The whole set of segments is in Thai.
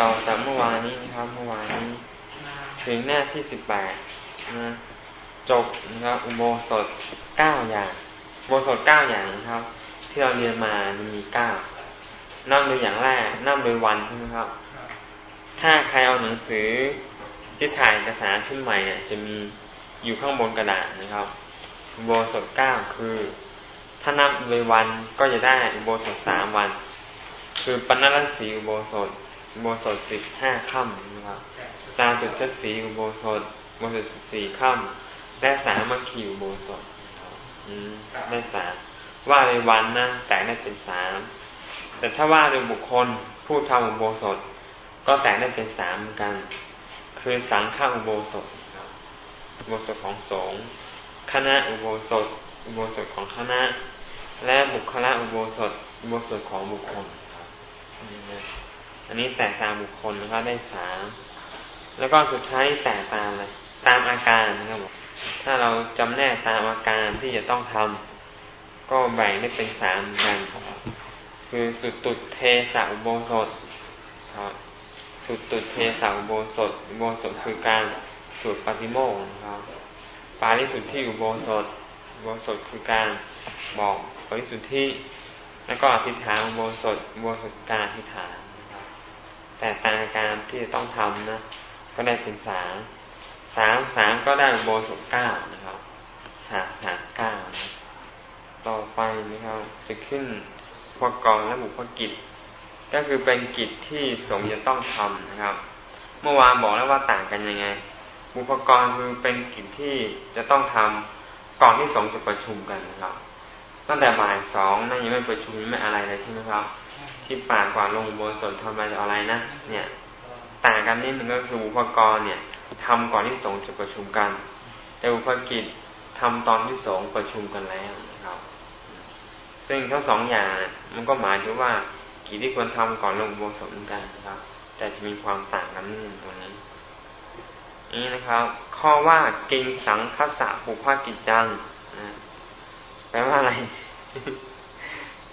ต่อจากเมื่อวานนี้นะครับเมื่อวานนี้ ถึงหน้าที่สิบแปดนะจบนะครับอุโบสถเก้าอย่างอุโบสถเก้าอย่างนะครับ ที่เราเรียนมามีเก้านับโดยอย่างแรกนับโดยวันใช่ไหมครับ ถ้าใครเอาหนังสือที่ถ่ายเอกสารขึ้นใหม่เนี่ย จะมีอยู่ข้างบนกระดาษนะครับอุโบสถเก้าคือ ถ้านับโดยวันก็จะได้อุโบสถสามวัน คือปนรัสีอุโบสถ อุโบสถสิบห้าค่ำนะครับจาตุชสีอุโบสถอุโบสถสี่ค่ำและสามัคคีอุโบสถได้สามว่าในวันนะแต่ได้เป็นสามแต่ถ้าว่าโดยบุคคลผู้ทำอุโบสถ ก็แต่ได้เป็นสามเหมือนกัน คือสังฆอุโบสถอุโบสถของสงฆ์คณะอุโบสถ อุโบสถของคณะ และบุคละอุโบสถ อุโบสถของบุคคล อันนี้แตกตามบุคคลนะครับได้สามแล้วก็สุดท้ายแตกตามเลยตามอาการนะครับถ้าเราจำแนกตามอาการที่จะต้องทำก็แบ่งได้เป็นสามกันคือสุดตุดเทสะอุโบสถสุดตุดเทสะอุโบสถอุโบสถคือการสวดปฏิโมกข์นะครับปาริสุทธิอุโบสถอุโบสถคือการบอกปาริสุทธิแล้วก็อธิษฐานอุโบสถอุโบสถการอธิษฐาน แต่ตามการที่จะต้องทำนะ ก็ได้เป็นสามสามสามก็ได้โบสถเก้านะครับสามสามเก้าต่อไปนะครับ จะขึ้นพวกกองและบุพกิจ ก็คือเป็นกิจที่สงฆ์จะต้องทำนะครับ เมื่อวานบอกแล้วว่าต่างกันยังไง บุพกรคือเป็นกิจที่จะต้องทำก่อนที่สงฆ์จะประชุมกันนะครับตั้งแต่บ่ายสองนั่นยังไม่ประชุมไม่อะไรเลยใช่ไหมครับ ที่ป่ากว่าลงบนสนทำอะไรอะไรนะเนี่ย ต่างกันนิดนึงก็คือบุพกรเนี่ยทำก่อนที่สงฆ์จะประชุมกัน แต่อุปกิจทำตอนที่สงฆ์ประชุมกันแล้วนะครับ ซึ่งทั้งสองอย่างมันก็หมายถึงว่ากิจที่ควรทำก่อนลงโบสถเหมือนกันนะครับ แต่จะมีความต่างกันนิดนึงตรงนี้นี่นะครับ ข้อว่ากิงสังคัสสะปุพกิจจังแปลว่าอะไร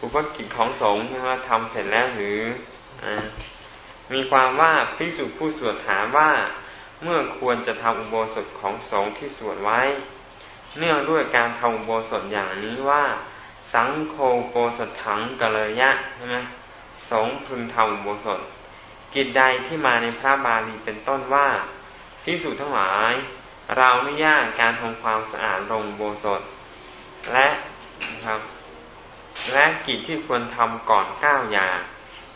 ปุพกิจของสงฆ์ใช่ไหมทำเสร็จแล้วหรืออมีความว่าพิสุผู้สวดถามว่า เมื่อควรจะทำอุโบสถของสงฆ์ที่สวดไว้ เนื่องด้วยการทำอุโบสถอย่างนี้ว่า สังโฆโปสถังกะเลยะใช่ไหมสงพึงทำอุโบสถ กิจใดที่มาในพระบาลีเป็นต้นว่าพิสูจทั้งหลาย เราอนุญาตการทำความสะอาดลงโบสถ และนะครับ และกิจที่ควรทำก่อนเก้าอย่าง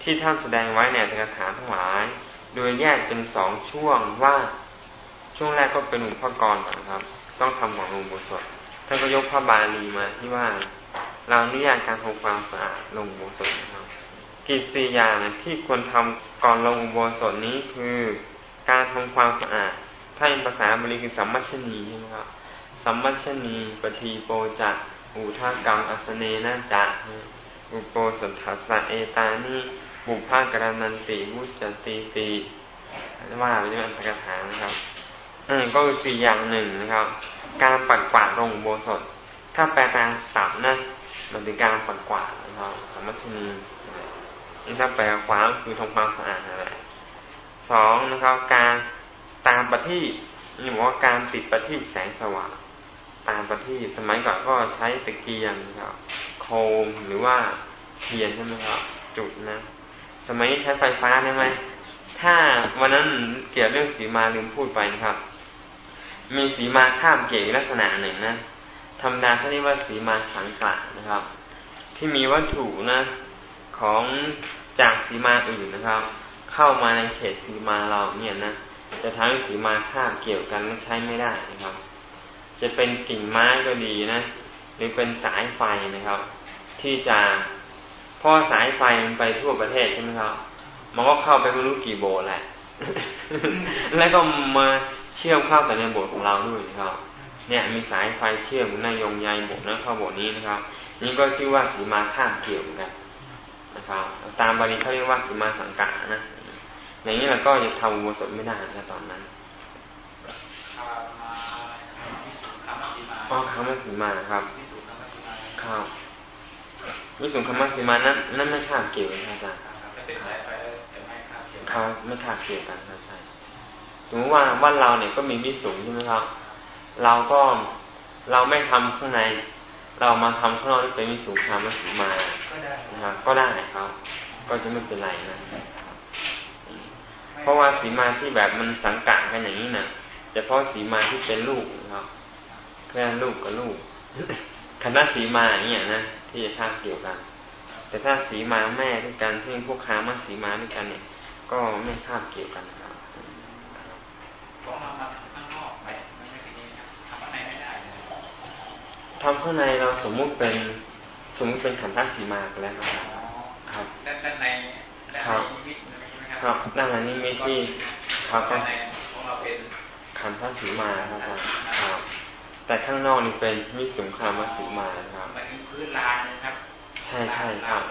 ที่ท่านแสดงไว้ในอัตถกถาทั้งหลาย โดยแยกเป็นสองช่วงว่าช่วงแรกก็เป็นอุปกรณ์นะครับ ต้องทำของลงบุสดท่านก็ยกพระบาลีมาที่ว่าเราอนุญาตการทำความสะอาดลงบุสดนะครับกิจสี่อย่างที่ควรทำก่อนลงอุโบสถนี้คือ การทำความสะอาดถ้าเป็นภาษาบาลีคือสัมมัชนีใช่ไหมครับสัมมัชนีปฏิโปจัก อุทากรรมอัสเนนาจักอุโปสัทธสะเอตานีบุพากรนันติวุจจตีตีว่าไปด้วยอันตรกถานะครับอืมก็คือสี่อย่างหนึ่งนะครับ การปัดกวาดลงโบสถถ้าแปลตามศัพท์นะมันเป็นการปัดกวาดนะครับสมัชนีนี่ถ้าแปลขวาคือทำความสะอาดอะไรสองนะครับ การตามประทีปนี่บอกว่าการติดประทีปแสงสว่าง ตามประทีปสมัยก่อนก็ใช้ตะเกียงครับโคมหรือว่าเทียนใช่ไหมครับ จุดนะ สมัยนี้ใช้ไฟฟ้าได้ไหมถ้าวันนั้นเกี่ยวเรื่องสีมาลืมพูดไปนะครับ มีสีมาข้ามเกี่ยวลักษณะหนึ่งนะธรรมดาเขาเรียกว่าสีมาสังกัดนะครับ ที่มีวัตถุนะของจากสีมาอื่นนะครับ เข้ามาในเขตสีมาเราเนี่ยนะจะทำให้สีมาข้ามเกี่ยวกันใช้ไม่ได้นะครับ จะเป็นกิ่งไม้ก็ดีนะ หรือเป็นสายไฟนะครับ ที่จะเพราะสายไฟมันไปทั่วประเทศใช่ไหมครับ มันก็เข้าไปไม่รู้กี่โบสถ์แหละ แล้วก็มาเชื่อมเข้าแต่ในโบสถ์ของเราด้วยนะครับ เนี่ยมีสายไฟเชื่อมในยงใยโบสถ์นั้นเข้าโบสถ์นี้นะครับ นี่ก็ชื่อว่าสีมาข้ามเกี่ยวกันนะครับ ตามบาลีเขาเรียกว่าสีมาสังกัดนะ อย่างนี้เราก็จะทำอุโสไม่ได้นะตอนนั้น อ๋อคำว่าสีมาครับครับวิสุงคมัสีมานั้นนั่นไม่ข้ามเกี่ยวนะอาจารย์คเขาไม่คาดเกี่ยวกันครับใช่สมมติว่าว่าเราเนี่ยก็มีวิสุงใช่ไหมครับ เราก็เราไม่ทำข้างใน เรามาทำข้างนอกที่เป็นวิสุงคามสีมานะครับ ก็ได้ครับ ก็จะไม่เป็นไรนะเพราะว่าสีมาที่แบบมันสังกัดกันอย่างนี้นะจะเพาะสีมาที่เป็นลูกครับ แค่ลูกกับลูกคณะสีมาอย่างนี้นะที่จะคาดเกี่ยวกัน แต่ถ้าสีมาแม่ด้วยกันที่พวกค้ามาสีมาด้วยกันเนี่ย ก็ไม่คาดเกี่ยวกันครับทำข้างในเราสมมุติเป็นสมมุติเป็นขันธ์สีมาไปแล้วครับครับด้านในครับครับด้านในนี่มีที่ครับก็ของเราเป็นขันธ์สีมาครับครับ แต่ข้างนอกนี่เป็นมิสุงคามสีมาครับพื้นลานนะครับ ใช่ใช่ครับ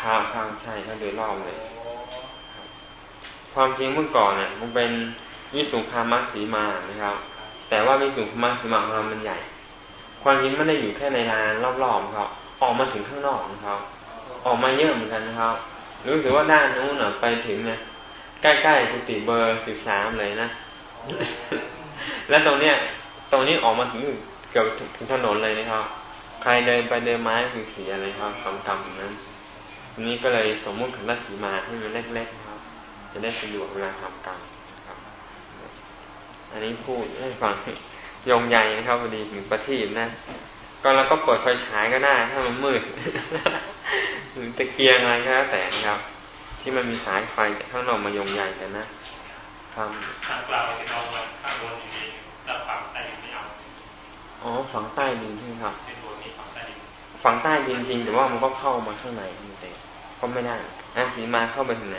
ครับครับใช่ครับโดยรอบเลย ความจริงเมื่อก่อนเนี่ย มันเป็นวิสุงคามสีมานะครับ แต่ว่าวิสุงคามสีมาของเรามันใหญ่ ความจริงไม่ได้อยู่แค่ในลานรอบๆครับ ออกมาถึงข้างนอกนะครับ ออกมาเยอะเหมือนกันนะครับ รู้สึกว่าด้านนู้นไปถึงเนี่ยใกล้ๆกุฏิเบอร์สิบสามเลยนะ และตรงเนี้ย ตรงนี้ออกมาถึงเกือบถึงถนนเลยนะครับ ใครเดินไปเดินมาคือสีอะไรครับคำคำนั้นนี้ก็เลยสมมุติขันธสีมาให้มันเล็กๆครับ จะได้สะดวกเวลาทำกันครับ อันนี้พูดให้ฟังยงใหญ่นะครับพอดีถึงประทีปนะ ก็เราก็เปิดไฟฉายก็ได้ถ้ามันมืดหรือตะเกียงอะไรก็แล้วแต่ครับ ที่มันมีสายไฟข้างนอกมายงใหญ่กันนะครับข้างกลางจะเอาข้างบนดีๆ แล้วฝังใต้ดินไม่เอาอ๋อฝังใต้ดินใช่ไหมครับฝังใต้ดินฝังใต้ดินจริงแต่ว่ามันก็เข้ามาข้างในนี่แต่ก็ไม่ได้อาสีมาเข้าไปถึงไหน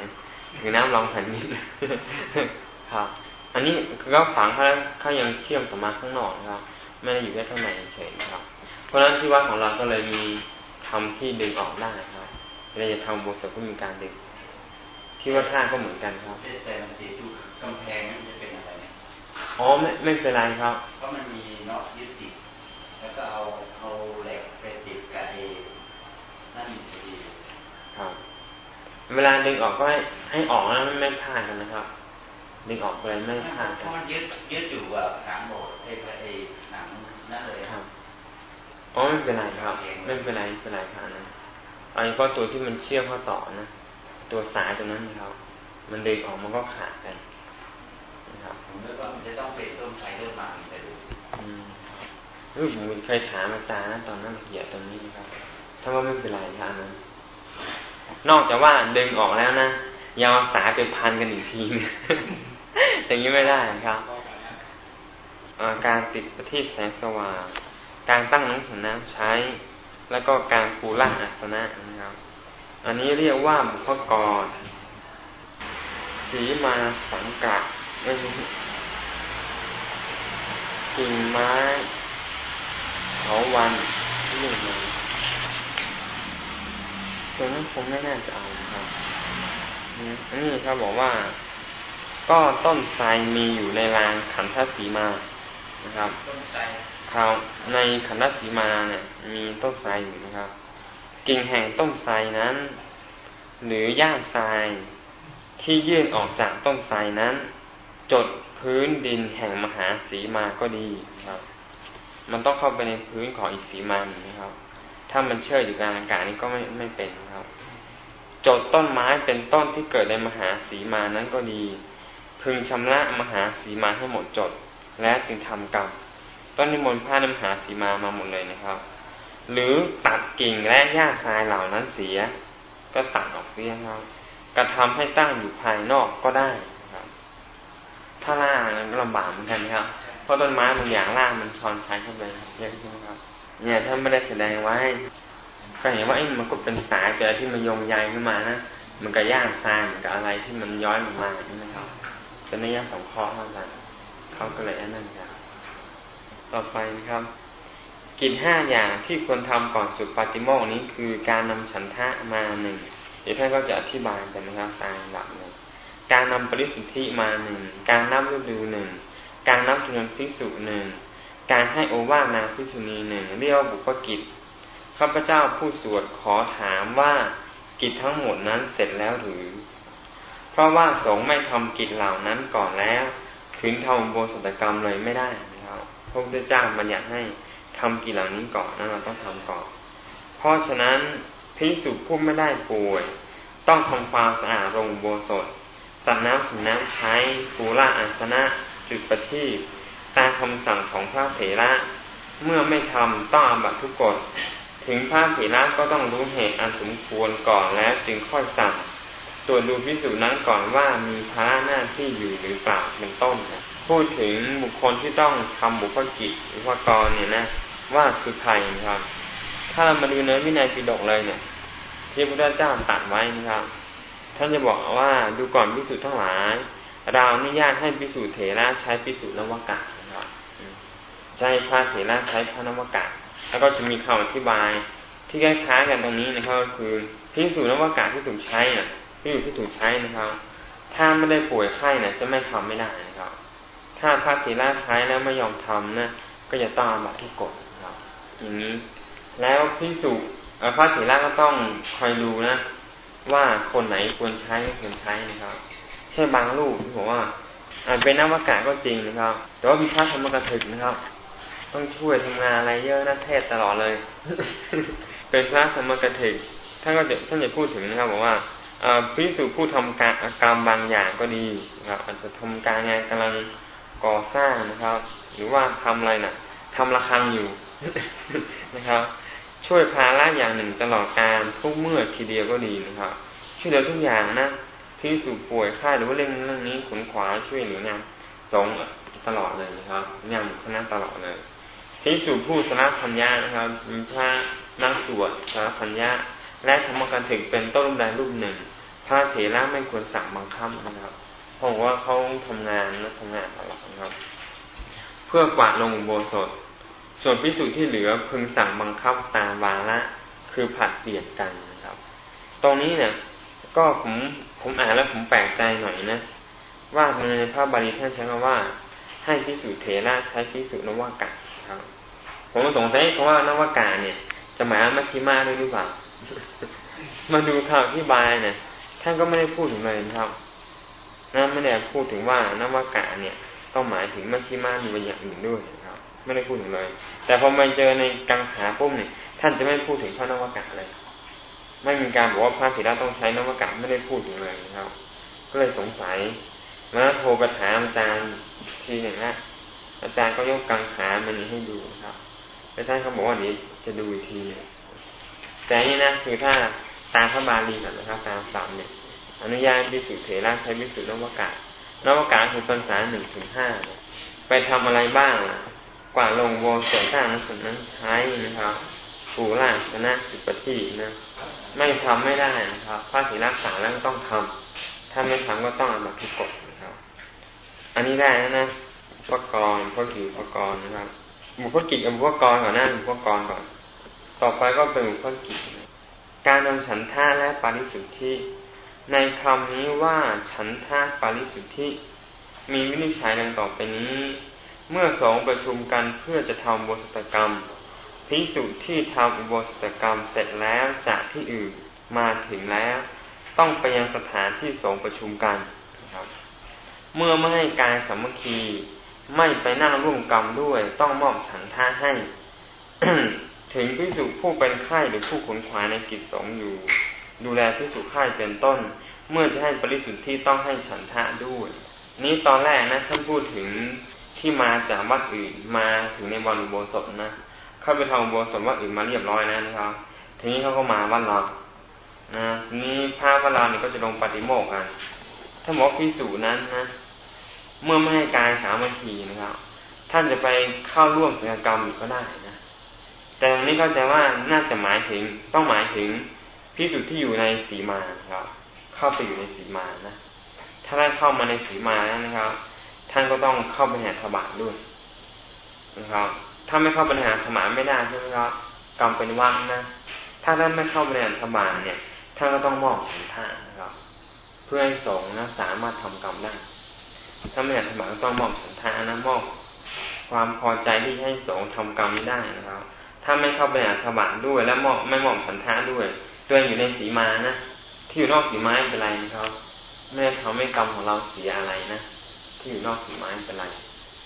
ถึงน้ำรองแผ่นดินครับ อันนี้คือเขาฝังเขาเขายังเชื่อมต่อมาข้างนอกนะครับ ไม่ได้อยู่แค่ข้างในเฉยครับ เพราะฉะนั้นที่วัดของเราก็เลยมีทำที่ดึงออกได้ครับเราจะทำบทสวดก็มีการดึงที่ว่าท่าก็เหมือนกันครับแต่มันสีดูกำแพงมันจะเป็นอะไรเนี่ย อ๋อไม่ไม่เป็นไรครับ เพราะมันมีน็อตยึดติดแล้วก็เอาเอาเหล็กไปติดกับเอนั่นพอดีครับ เวลาดึงออกก็ให้ให้ออกแล้วไม่พลาดกันนะครับดึงออกไปไม่ผ่านกันมันยึดยึดอยู่กับหนังโบดไอ้ไอ้หนังนั่นเลยครับอ๋อไม่เป็นไรครับ ไม่เป็นไรไม่เป็นไรครับนะเอาเฉพาะตัวที่มันเชื่อมเข้าต่อนะตัวสายตรงนั้นนะครับ มันดึงออกมันก็ขาดกันนะครับ ผมนึกว่ามันจะต้องเป็นต้นไทรเริ่มมาแต่ดูอืมรูปผมเคยถามอาจารย์นะตอนนั้นเหยียดตรงนี้ครับ ถ้าว่าไม่เป็นไรครับนั้นอกจากว่าดึงออกแล้วนะยาวสายไปพันกันอีกทีอย่างนี้ไม่ได้ครับการติดประทีปแสงสว่างการตั้งน้ำสน้ำใช้ แล้วก็การปูล่าอัสนะนะครับ อันนี้เรียกว่าบุพกร สีมาสังกัด กิ่งไม้เถาวันเรื่งนี้ตรงนั้นคงไม่น่าจะเอาครับอันนี้ครับบอกว่า ก็ต้นไทรมีอยู่ในรางขันธสีมานะครับครับในขันธสีมาเนี่ย มีต้นไทรอยู่นะครับ กิ่งแห่งต้นไทรนั้น หรือย่างทรายที่ยื่นออกจากต้นไทรนั้น จดพื้นดินแห่งมหาสีมาก็ดีครับ มันต้องเข้าไปในพื้นของอีสีมานะครับ ถ้ามันเชื่ออยู่กลางอากาศนี่ก็ไม่ไม่เป็นครับ จดต้นไม้เป็นต้นที่เกิดในมหาสีมานั้นก็ดี พึงชำระมหาสีมาให้หมดจด และจึงทำกรรมต้นนิมนต์ผ้านมหาสีมามาหมดเลยนะครับ หรือตัดกิ่งและหญ้าทรายเหล่านั้นเสีย ก็ตัดออกเสียครับกระทาให้ตั้งอยู่ภายนอกก็ได้ ถ้าล่างนั้นลำบากเหมือนกันครับ เพราะต้นไม้บางอย่างล่างมันชอนใช้เข้าไปเยอะใช่ไหมครับ เนี่ยถ้าไม่ได้แสดงไว้ ก็เห็นว่าไอ้มันก็เป็นสายแต่ที่มันโยงใยขึ้นมานะมันก็ย่างทรายมันก็อะไรที่มันย้อยมาอย่างนี้นะครับเป็นนิยามสองข้อเท่ากันเขาก็เลยอันนั้นกันต่อไปนะครับกิจห้าอย่างที่ควรทำก่อนสุดปฏิโมกนี้คือการนำฉันทะมาหนึ่งเดี๋ยวท่านก็จะอธิบายกันนะครับตามหลักเลย การนำปริสุทธิมาหนึ่ง การนับฤดูหนึ่ง การนับจำนวนพิสุหนึ่ง การให้โอวาทนางพิสุณีหนึ่งเรียกว่าบุพกิจ ข้าพเจ้าผู้สวดขอถามว่ากิจทั้งหมดนั้นเสร็จแล้วหรือ เพราะว่าสงฆ์ไม่ทำกิจเหล่านั้นก่อนแล้วถึงทำโบสถกรรมเลยไม่ได้นะครับพระพุทธเจ้ามันอยากให้ทำกิจเหล่านี้ก่อนนั้นเราต้องทำก่อน เพราะฉะนั้นพิสุผู้ไม่ได้ป่วย ต้องทำความสะอาดโรงโบสถ สัตน้ำสุน้ำใช้ปูราอาสนะจุดประทีปตามคำสั่งของพระเถระ เมื่อไม่ทำต้องอาบัตทุกกฎ ถึงพระเถระก็ต้องรู้เหตุอันสมควรก่อนแล้วจึงค่อยสั่งตรวจดูพิสูจน์นั้นก่อนว่ามีภาระหน้าที่อยู่หรือเปล่าเป็นต้นพูดถึงบุคคลที่ต้องทำบุคคลกิจอว่ากรเนี่ยนะ ว่าคือใครนะครับ ถ้าเรามาดูในวินัยปิฎกเลยเนี่ย ที่พระพุทธเจ้าตัดไว้นะครับ ท่านจะบอกว่าดูก่อนพิสูจน์ทั้งหลาย เราอนุญาตให้พิสูจน์เถระใช้พิสูจน์นวกะนะครับใช้พระเถระใช้พระนวกะ แล้วก็จะมีคำอธิบายที่คล้ายๆกันตรงนี้นะครับก็คือพิสูจน์นวกะที่ถูกใช้น่ะพิสูจน์ที่ถูกใช้นะครับ ถ้าไม่ได้ป่วยไข้น่ะจะไม่ทำไม่ได้นะครับ ถ้าพระเถระใช้แล้วไม่ยอมทำนะก็จะต้องอาบัตทุกกฎนะครับ อย่างนี้ แล้วพิสูจน์พระเถระก็ต้องคอยดูนะ ว่าคนไหนควรใช้ไม่ควรใช้นะครับช่บางลูกที่บอกว่าอาจเป็นนักวากาศก็จริงนะครับ แต่ว่ามีพระธรรมกถึกนะครับ ต้องช่วยทำงานอะไรเยอะนะเทศตลอดเลย เป็นพระธรรมกถึกท่านก็จะท่านจะพูดถึงนะครับบอกว่าพิสูจผู้ทำการกรรมบางอย่างก็ดีนะครับอาจจะทำการงานกำลังก่อสร้างนะครับ หรือว่าทำอะไรนะ่ะทำระฆังอยู่นะครับ ช่วยพาละอย่างหนึ่งตลอดการทุกเมื่อทีเดียวก็ดีนะครับ ช่วยเหลือทุกอย่างนะพิสูจป่วยไข้หรือว่าเรื่องเรื่องนี้ขนขวาช่วยเหลืองานสงตลอดเลยนะครับงานคณะตลอดเลยพิสูจผู้สารพันยานะครับมีพระนักสวดสารพันยาและธรรมกันถึงเป็นต้นรูปใดรูปหนึ่งพระเถระไม่ควรสั่งบังคับนะครับเพราะว่าเขาทำงานและทำงานตลอดนะครับ เพื่อกวาดลงโบสถ ส่วนพิสูจน์ที่เหลือพึงสั่งบังคับตามวาระคือผัดเปลี่ยนกันนะครับ ตรงนี้เนี่ย ก็ผมผมอ่านแล้วผมแปลกใจหน่อยนะว่าในพระบาลีท่านใช้คำว่า ให้พิสูจน์เถระใช้พิสูจน์นวากาครับ ผมสงสัยคำว่านวากาเนี่ย จะหมายมัชชิมาด้วยหรือเปล่ามาดูคำอธิบายเนี่ยท่านก็ไม่ได้พูดถึงเลยครับนั่นไม่ได้พูดถึงว่านวากาเนี่ย ต้องหมายถึงมัชชิมามีบาอย่างอื่นด้วย ไม่ได้พูดถึงเลย แต่พอมาเจอในกังขาปุ๊บเนี่ยท่านจะไม่พูดถึงพระนวากาเลย ไม่มีการบอกว่าพระศิระต้องใช้นวกะไม่ได้พูดถึงเลยนะครับ ก็เลยสงสัยมาโทรไปถามอาจารย์ทีหนึ่งนะอาจารย์ก็ยกกังขามันนี้ให้ดูครับแต่ท่านเขาบอกว่านี้จะดูอีกทีแต่นี่นะคือถ้าตามพระบาลีนะครับ ตามสามเนี่ย อนุญาตวิสุทธิเถระใช้วิสุทธินวกะนวกะคือภาษาหนึ่งถึงห้าไปทำอะไรบ้างล่ะ กว่าลงโวส่วนต่างส่วนนั้นใช้นะครับปูล่าชนะสิปฏินะไม่ทำไม่ได้นะครับพระศีรักษาแล้วต้องทำถ้าไม่ทำก็ต้องอาบัติกฎนะครับ อันนี้ได้นะนะอุปกรณ์พวกอุปกรณ์นะครับบุพกิจกับบุพกรก่อนหน้าบุพกรก่อน ต่อไปก็เป็นบุพกิจการนำฉันท่าและปาริสุทธิในคำนี้ว่าฉันท่าปาริสุทธิมีวินิจฉัยดังต่อไปนี้ เมื่อสองประชุมกันเพื่อจะทำบุษกรรมพิสุที่ทำอุโบสถกรรมเสร็จแล้วจากที่อื่นมาถึงแล้ว ต้องไปยังสถานที่สงประชุมกันนะครับ เมื่อไม่ให้การสามัคคีไม่ไปนั่งร่วมกรรมด้วย ต้องมอบฉันท่าให้ ถึงพิสุผู้เป็นไข้หรือผู้ขนขวายในกิจสงอยู่ ดูแลพิสุไข้เป็นต้น เมื่อจะให้ปริสุทธิ์ที่ต้องให้ฉันทะด้วย นี้ตอนแรกนะท่านพูดถึง ที่มาจากวัดอื่นมาถึงในวันอุโบสถนะเข้าไปทำบัวสมวัดอื่นมาเรียบร้อยแล้วนะครับ ทีนี้เขาก็มาวัดเรานะทีนี้พระวัดเราเนี่ยก็จะลงปฏิโมกข์กันถ้าบอกพิสูจนั้นนะเมื่อไม่ให้การสามัคคีนะครับ ท่านจะไปเข้าร่วมกิจกรรมก็ได้นะแต่ตรงนี้เข้าใจว่าน่าจะหมายถึงต้องหมายถึงพิสูจที่อยู่ในสีมาครับ เข้าไปอยู่ในสีมานะถ้าได้เข้ามาในสีมานะครับ ท่านก็ต้องเข้าไปห่ธบาตด้วยนะครับถ้าไม่เข้าปัญหาสมาไม่ได้ใช่ไหมครับกรรมเป็นว่างนะ ถ้าท่านไม่เข้าปัญหาสมาเนี่ยท่านก็ต้องมอบฉันทานะครับ เพื่อให้สงนะสามารถทำกรรมได้ ถ้าไม่อยากสมาก็ต้องมอบฉันทานะมอบความพอใจที่ให้สงทำกรรมได้นะครับ ถ้าไม่เข้าไปหาสมาด้วย และมอบไม่มอบฉันทาด้วยด้วยอยู่ในสีมานะที่อยู่นอกสีไม้เป็นไรนะครับไม่ทำให้กรรมของเราเสียอะไรนะ ที่อยู่นอกสีมาไม่เป็นไร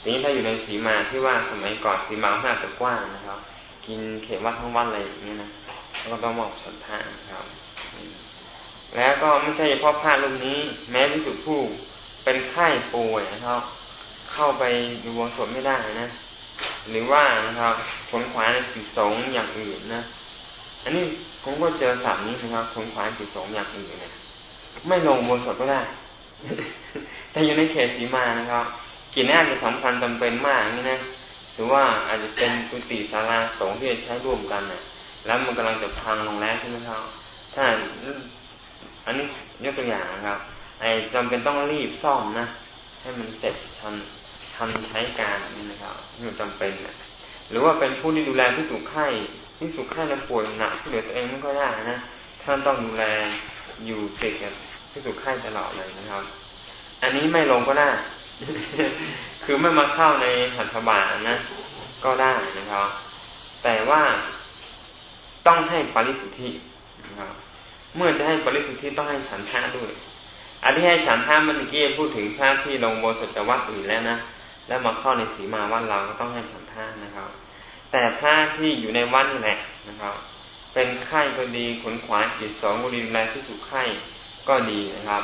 ทีนี้ถ้าอยู่ในสีมาที่ว่าสมัยก่อนสีมาน่าจะกว้างนะครับ กินเขตวัดทั้งวันอะไรอย่างนี้นะแล้วก็ต้องมอบสันทาครับ แล้วก็ไม่ใช่เฉพาะพระรูปนี้ แม้ที่สุผู้เป็นไข้ป่วยนะครับ เข้าไปดูวงสดไม่ได้นะ หรือว่านะครับขนขวายในจิตสงอย่างอื่นนะอันนี้ผมก็เจอสามนี้นะครับขนขวายจิตสงอย่างอื่นเนี่ยไม่ลงบนสดก็ได้ แต่อยู่ในเขตสีมานะครับกินน่าจะสำคัญจำเป็นมากนี่นะหรือว่าอาจจะเป็นกุฏิศาลาสงฆ์ที่จะใช้ร่วมกันนะ่ะ แล้วมันกำลังจะพังลงแล้วใช่ไหมครับถ้าอันนี้ยกตัวอย่างนะครับ ไอ้จำเป็นต้องรีบซ่อมนะให้มันเสร็จทันทันใช้การนี่นะครับมันจำเป็นนะหรือว่าเป็นผู้ที่ดูแลที่สุขไข้ที่สุขไข้แล้วป่วยหนักที่เหลือตัวเองไม่ค่อยได้นะท่านต้องดูแลอยู่ติดกับ ที่สุขไข้ตลอดเลยนะครับ อันนี้ไม่ลงก็ได้ คือไม่มาเข้าในหัตถบาลนะ ก็ได้นะครับ แต่ว่าต้องให้ปริสุทธินะครับ เมื่อจะให้ปริสุทธิต้องให้ฉันทะด้วยอันที่ให้ฉันทะมันเมื่อกี้พูดถึงพระที่ลงบนสัจวัตอื่นแล้วนะ แล้วมาเข้าในสีมาวัดเราก็ต้องให้ฉันทะนะครับ แต่พระที่อยู่ในวัดนี่แหละนะครับ เป็นไข้ก็ดีขนขวายจิตสองก็ดีแลที่สุขไข้ ก็ดีนะครับ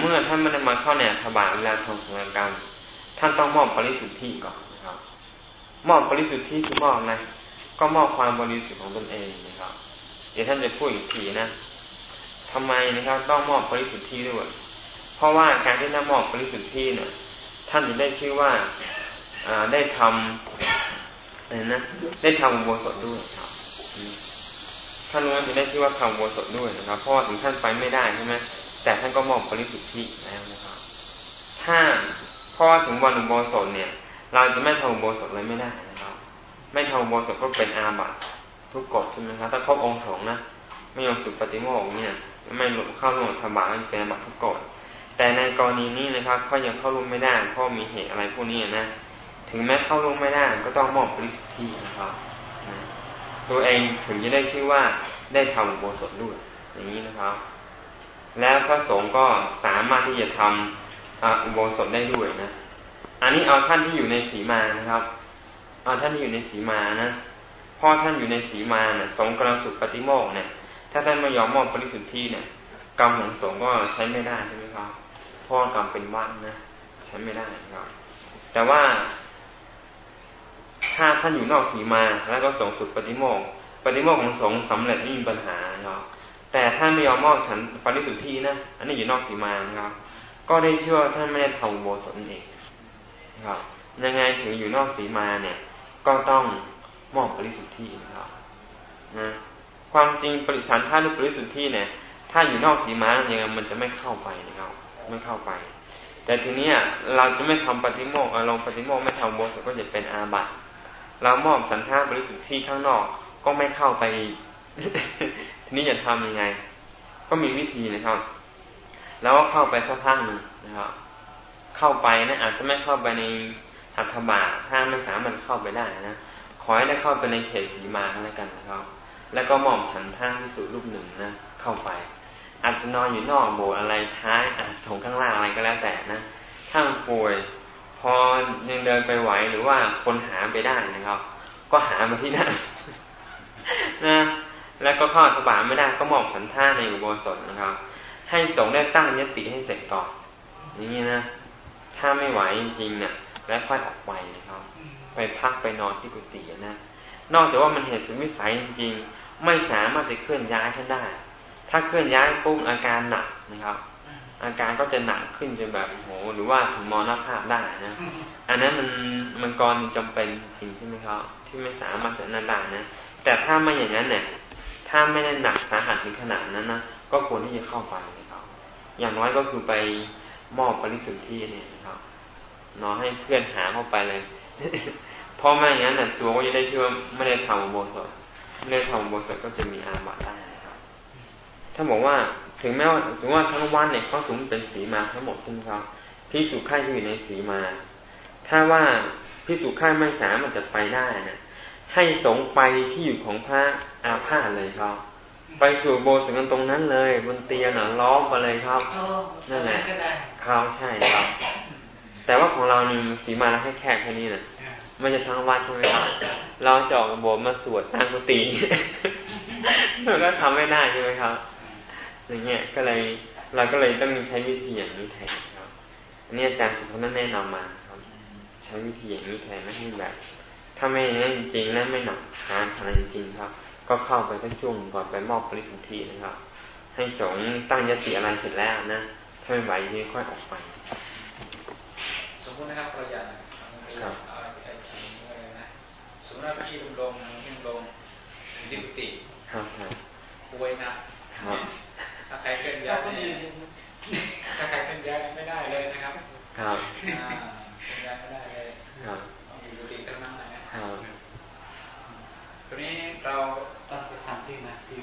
เมื่อท่านไม่ได้มาเข้าในอัฐบาเวลาทำสังกรรมท่านต้องมอบปริสุทธิ์ก่อนนะครับ มอบบริสุทธิ์คือมอบนะ ก็มอบความบริสุทธิ์ของตนเองนะครับ เดี๋ยวท่านจะพูดอีกทีนะทำไมนะครับ ต้องมอบบริสุทธิ์ด้วย เพราะว่าการที่ท่านมอบบริสุทธิ์เนี่ยท่านจะได้ชื่อว่าได้ทำอะไรนะได้ทำอุโบสถด้วยครับ ท่านรู้ว่าจะได้ชื่อว่าทำโบสถด้วยนะครับ เพราะถึงท่านไปไม่ได้ใช่ไหมแต่ท่านก็มอบบริสุทธิแล้วนะครับ ถ้าพอถึงวันอุโบสถเนี่ย เราจะไม่ทำอุโบสถเลยไม่ได้นะครับ ไม่ทำอุโบสถก็เป็นอาบัติทุกกฎใช่ไหมครับ ถ้าครบองค์สงนะไม่ยอมสุดปฏิโมกข์เนี่ย ไม่หลบเข้าร่วมธรรมะเป็นอาบัติทุกกฎแต่ในกรณีนี้นะครับเขายังเข้าร่วมไม่ได้เพราะมีเหตุอะไรพวกนี้นะ ถึงแม้เข้าร่วมไม่ได้ก็ต้องมอบบริสุทธินะครับตัวเองถึงจะได้ชื่อว่า ได้ทำอุโบสถด้วย อย่างนี้นะครับ แล้วพระสงฆ์ก็สามารถที่จะทำอุโบสถได้ด้วยนะ อันนี้เอาท่านที่อยู่ในสีมานะครับ เอาท่านที่อยู่ในสีมานะพ่อท่านอยู่ในสีมานะสงกำลังสุดปฏิโมกเนี่ย ถ้าท่านไม่ยอมมอบบริสุทธิ์ที่เนี่ย กรรมของสงฆ์ก็ใช้ไม่ได้ใช่ไหมครับพ่อกรรมเป็นวัดนะใช้ไม่ได้ครับ แต่ว่าถ้าท่านอยู่นอกสีมาแล้วก็สงสุดปฏิโมก ปฏิโมกของสงฆ์สำเร็จไม่มีปัญหาเนาะแต่ถ้าไม่ยอมมอบฉันปริสุทธินะอันนี้อยู่นอกสีมานะครับ ก็ได้เชื่อท่านไม่ได้ทำโบสถ์เองครับ ยังไงถึงอยู่นอกสีมาเนี่ย ก็ต้องมอบปริสุทธินะครับนะความจริงปริสันท่าหรือปริสุทธิเนี่ย ถ้าอยู่นอกสีมายังไงมันจะไม่เข้าไปนะครับ ไม่เข้าไป แต่ทีนี้เราจะไม่ทำปฏิโมกข์ลงปฏิโมกข์ไม่ทำโบสถ์ก็จะเป็นอาบัติเรามอบสันทาบริสุทธิ์ข้างนอก ก็ไม่เข้าไปทีนี้จะทำยังไง ก็มีวิธีนะครับ แล้วก็เข้าไปสักพักนึงนะครับ เข้าไปนะอาจจะไม่เข้าไปในหัตถบาถ้าไม่สามารถเข้าไปได้นะขอให้ได้เข้าไปในเขตสีมาแล้วกันนะครับ แล้วก็มอมฉันท่าที่สุดรูปหนึ่งนะเข้าไป อาจจะนอนอยู่นอกโบสถ์อะไรท้ายอาจถงข้างล่างอะไรก็แล้วแต่นะถ้าป่วย พอยังเดินไปไหวหรือว่าคนหาไปได้นะครับ ก็หามาที่นั่น นะแล้วก็ข้อสบายไม่ได้ก็มอบสันท่าในอุโบสถนะครับ ให้สงได้ตั้งยติให้เสร็จก่อนอย่างนี้นะถ้าไม่ไหวจริงๆเนี่ยแล้วค่อยออกไปนะครับ ไปพักไปนอนที่กุฏินะนอกจากว่ามันเหตุสุดวิสัยจริงๆ ไม่สามารถจะเคลื่อนย้ายท่านได้ ถ้าเคลื่อนย้ายปุ๊บอาการหนักนะครับ อาการก็จะหนักขึ้นจนแบบโหหรือว่าถึงมรณภาพได้นะ อันนั้นมันมันกรจำเป็นจริงใช่ไหมครับ ที่ไม่สามารถจะนั่นได้นะ แต่ถ้าไม่อย่างนั้นเนี่ย ถ้าไม่ได้หนักสาหัสถึงขนาดนั้นนะก็ควรที่จะเข้าไปนะครับ อย่างน้อยก็คือไปมอบปริสุทธิ์เนี่ยนะครับน้อให้เพื่อนหาเข้าไปเลยเพราะไม่อย่างนั้นนะตัวก็จะได้ชื่อว่าไม่ได้ทำโบสถไม่ได้ทำโบสถก็จะมีอาบัตได้นะครับ ถ้าบอกว่าถึงแม้ว่าถึงว่าทั้งวันเนี่ยเขาสูงเป็นสีมาทั้งหมดใช่ไหมครับพิสุข่ายที่อยู่ในสีมา ถ้าว่าพิสุข่ายไม่สามารถจะไปได้นะ ให้สงไปที่อยู่ของพระอาพาธเลยครับ ไปสู่โบสถ์กันตรงนั้นเลย บนเตียงน่ะล้อมไปเลยครับนั่นแหละครับใช่ครับ แต่ว่าของเรานี่สีมาแล้วแค่แค่แค่นี้น่ะไม่จะทั้งวัดใช่ไหมครับเราจะออกโบสถ์มาสวดตั้งกุฏิเราก็ทำไม่ได้ใช่ไหมครับอย่างเงี้ยก็เลยเราก็เลยต้องมีใช้วิธีอย่างนี้แทนครับอันนี้อาจารย์สุภาพแนะนำมาครับ ใช้วิธีอย่างนี้แทนไม่ให้แบบ ถ้าไม่นั่นจริงๆนะไม่หนักทานอะไรจริงๆครับ ก็เข้าไปสักช่วงก่อนไปมอบปริสุทธินะครับ ให้สงตั้งยติอะไรเสร็จแล้วนะถ้าไม่ไหวทีค่อยออกไป สมมตินะครับเราอยากครับไอ้ขีดอะไรนะสมมติว่าพี่ดำรงพี่ดำรงดิปติครับครับป่วยนะครับถ้าใครเคลื่อนย้ายเนี่ยถ้าใครเคลื่อนย้ายไม่ได้เลยนะครับ ครับ อ่าเคลื่อนย้ายไม่ได้เลย ครับ ต้องอยู่ดีเท่านั้นนะฮะ ครับ ทีนี้เรา ต้องไปทำที่นะที่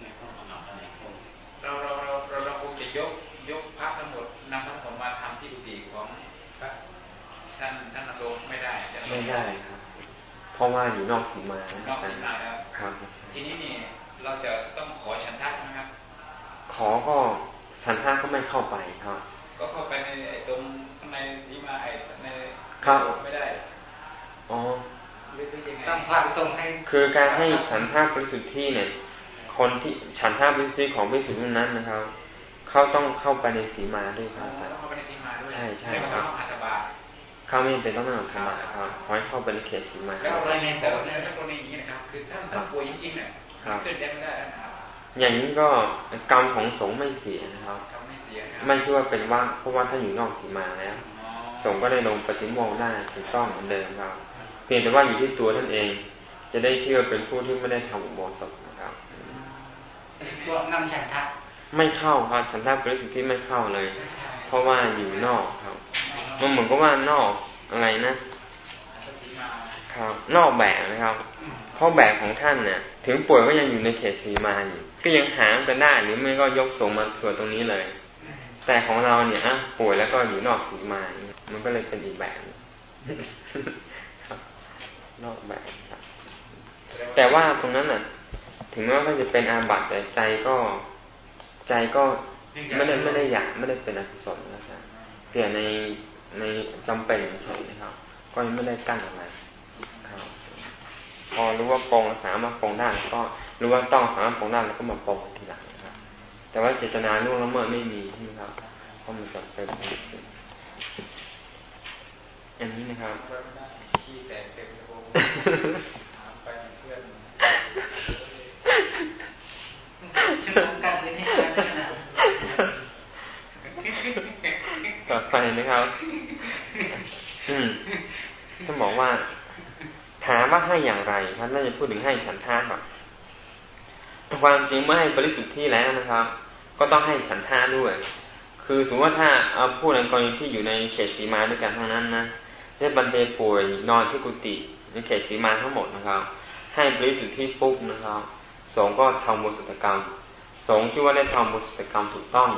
ในห้องนอนในห้อง เราเราเราเราเราคงจะยกยกพระทั้งหมดนำพระทั้งหมดมาทำที่กุฏิของพระท่านท่านนรงค์ไม่ได้จะ ไม่ได้ครับ เพราะว่าอยู่นอกสีมานะนอกสีมาแล้วครับ ทีนี้นี่เราจะต้องขอฉันทะนะครับ ขอก็ฉันท่าก็ไม่เข้าไปครับ ก็เข้าไปในไอ้ตรงข้างในสีมาไอ้ในครับไม่ได้อ๋อหรือหรือยังไงต้องพาไปส่งให้คือการให้ฉันท่าบริสุทธิ์ที่เนี่ย คนที่ฉันท่าบริสุทธิ์ของบริสุทธิ์นั้นนะครับ เขาต้องเข้าไปในสีมาด้วยคอ๋รัอบต้องเข้าไปในสีมาด้วยใช่ใช่ไม่ครัต้อบงอาตบาเขาไม่เป็นต้องนั่งธรรมะครับขอให้เข้าไปในเขตสีมาแล้วเราในแต่ว่าถ้ากรณีอย่างนี้นะครับคือท่านท่านป่วยจริงๆเนี่ยครับเคลื่อนย้ายไม่ได้นะครับอย่างนี้ก็กรรมของสงฆ์ไม่เสียนะครับทำไม่เสียนะครับไม่ใช่ว่าเป็นว่าเพราะว่าถ้าอยู่นอกสีมาแล้วอ๋อสงฆ์ก็ได้ลงปฏิโมกข์ได้ถูกต้องเหมือนเดิมครับ เพียงแต่ว่าอยู่ที่ตัวท่านเอง จะได้เชื่อเป็นผู้ที่ไม่ได้ทำอุโบสถนะครับช่วงนำฉันทะไม่เข้าครับฉันทาบริสุทธิ์ที่ไม่เข้าเลย เพราะว่าอยู่นอกครับ มันเหมือนกับว่านอกอะไรนะครับ นอกแบบนะครับ เพราะแบบของท่านเนี่ย ถึงป่วยก็ยังอยู่ในเขตสีมาอยู่ก็ยังหามกันได้หรือไม่ก็ยกส่งมาส่วนตรงนี้เลย แต่ของเราเนี่ยอะป่วยแล้วก็อยู่นอกสีมา มันก็เลยเป็นอีกแบบหนึ่งครับนอกแบบครับ แต่ว่าตรงนั้นน่ะ ถึงแม้ว่าจะเป็นอาบัติแต่ใจก็ใจก็ไม่ได้ไม่ได้อยากไม่ได้เป็นอกุศลนะครับเพียงใน ในจำเป็นเฉยๆนะครับ ก็ยังไม่ได้กั้นอะไรครับพอรู้ว่าปรงสามารถปรงได้แล้วก็รู้ว่าต้องสามารถปรงได้แล้วก็มาปรงทีหลังนะครับ แต่ว่าเจตนาล่วงละเมิดไม่มีใช่ไหมครับเพราะมันจำเป็นอันนี้นะครับขี้แตกเต็มกระโปรงถามไปเพื่อน ชั่วโมงการเดินให้การขนาด ต่อไปนะครับ อืมท่านบอกว่า ถามว่าให้อย่างไรท่านน่าจะพูดถึงให้ฉันท่าก่อนความจริงเมื่อให้บริสุทธิ์ที่แล้วนะครับ ก็ต้องให้ฉันท่าด้วย คือสมมติว่าถ้าเอาพูดในกรณีที่อยู่ในเขตสีมาด้วยกันทั้งนั้นนะได้บรรเทป่วยนอนที่กุฏิในเขตสีมาทั้งหมดนะครับ ให้บริสุทธิ์ที่ปุ๊บนะครับสงฆ์ก็ทำบุญสุตกรรม สงฆ์ชื่ว่าได้ทำบุญสุตกรรมถูกต้อง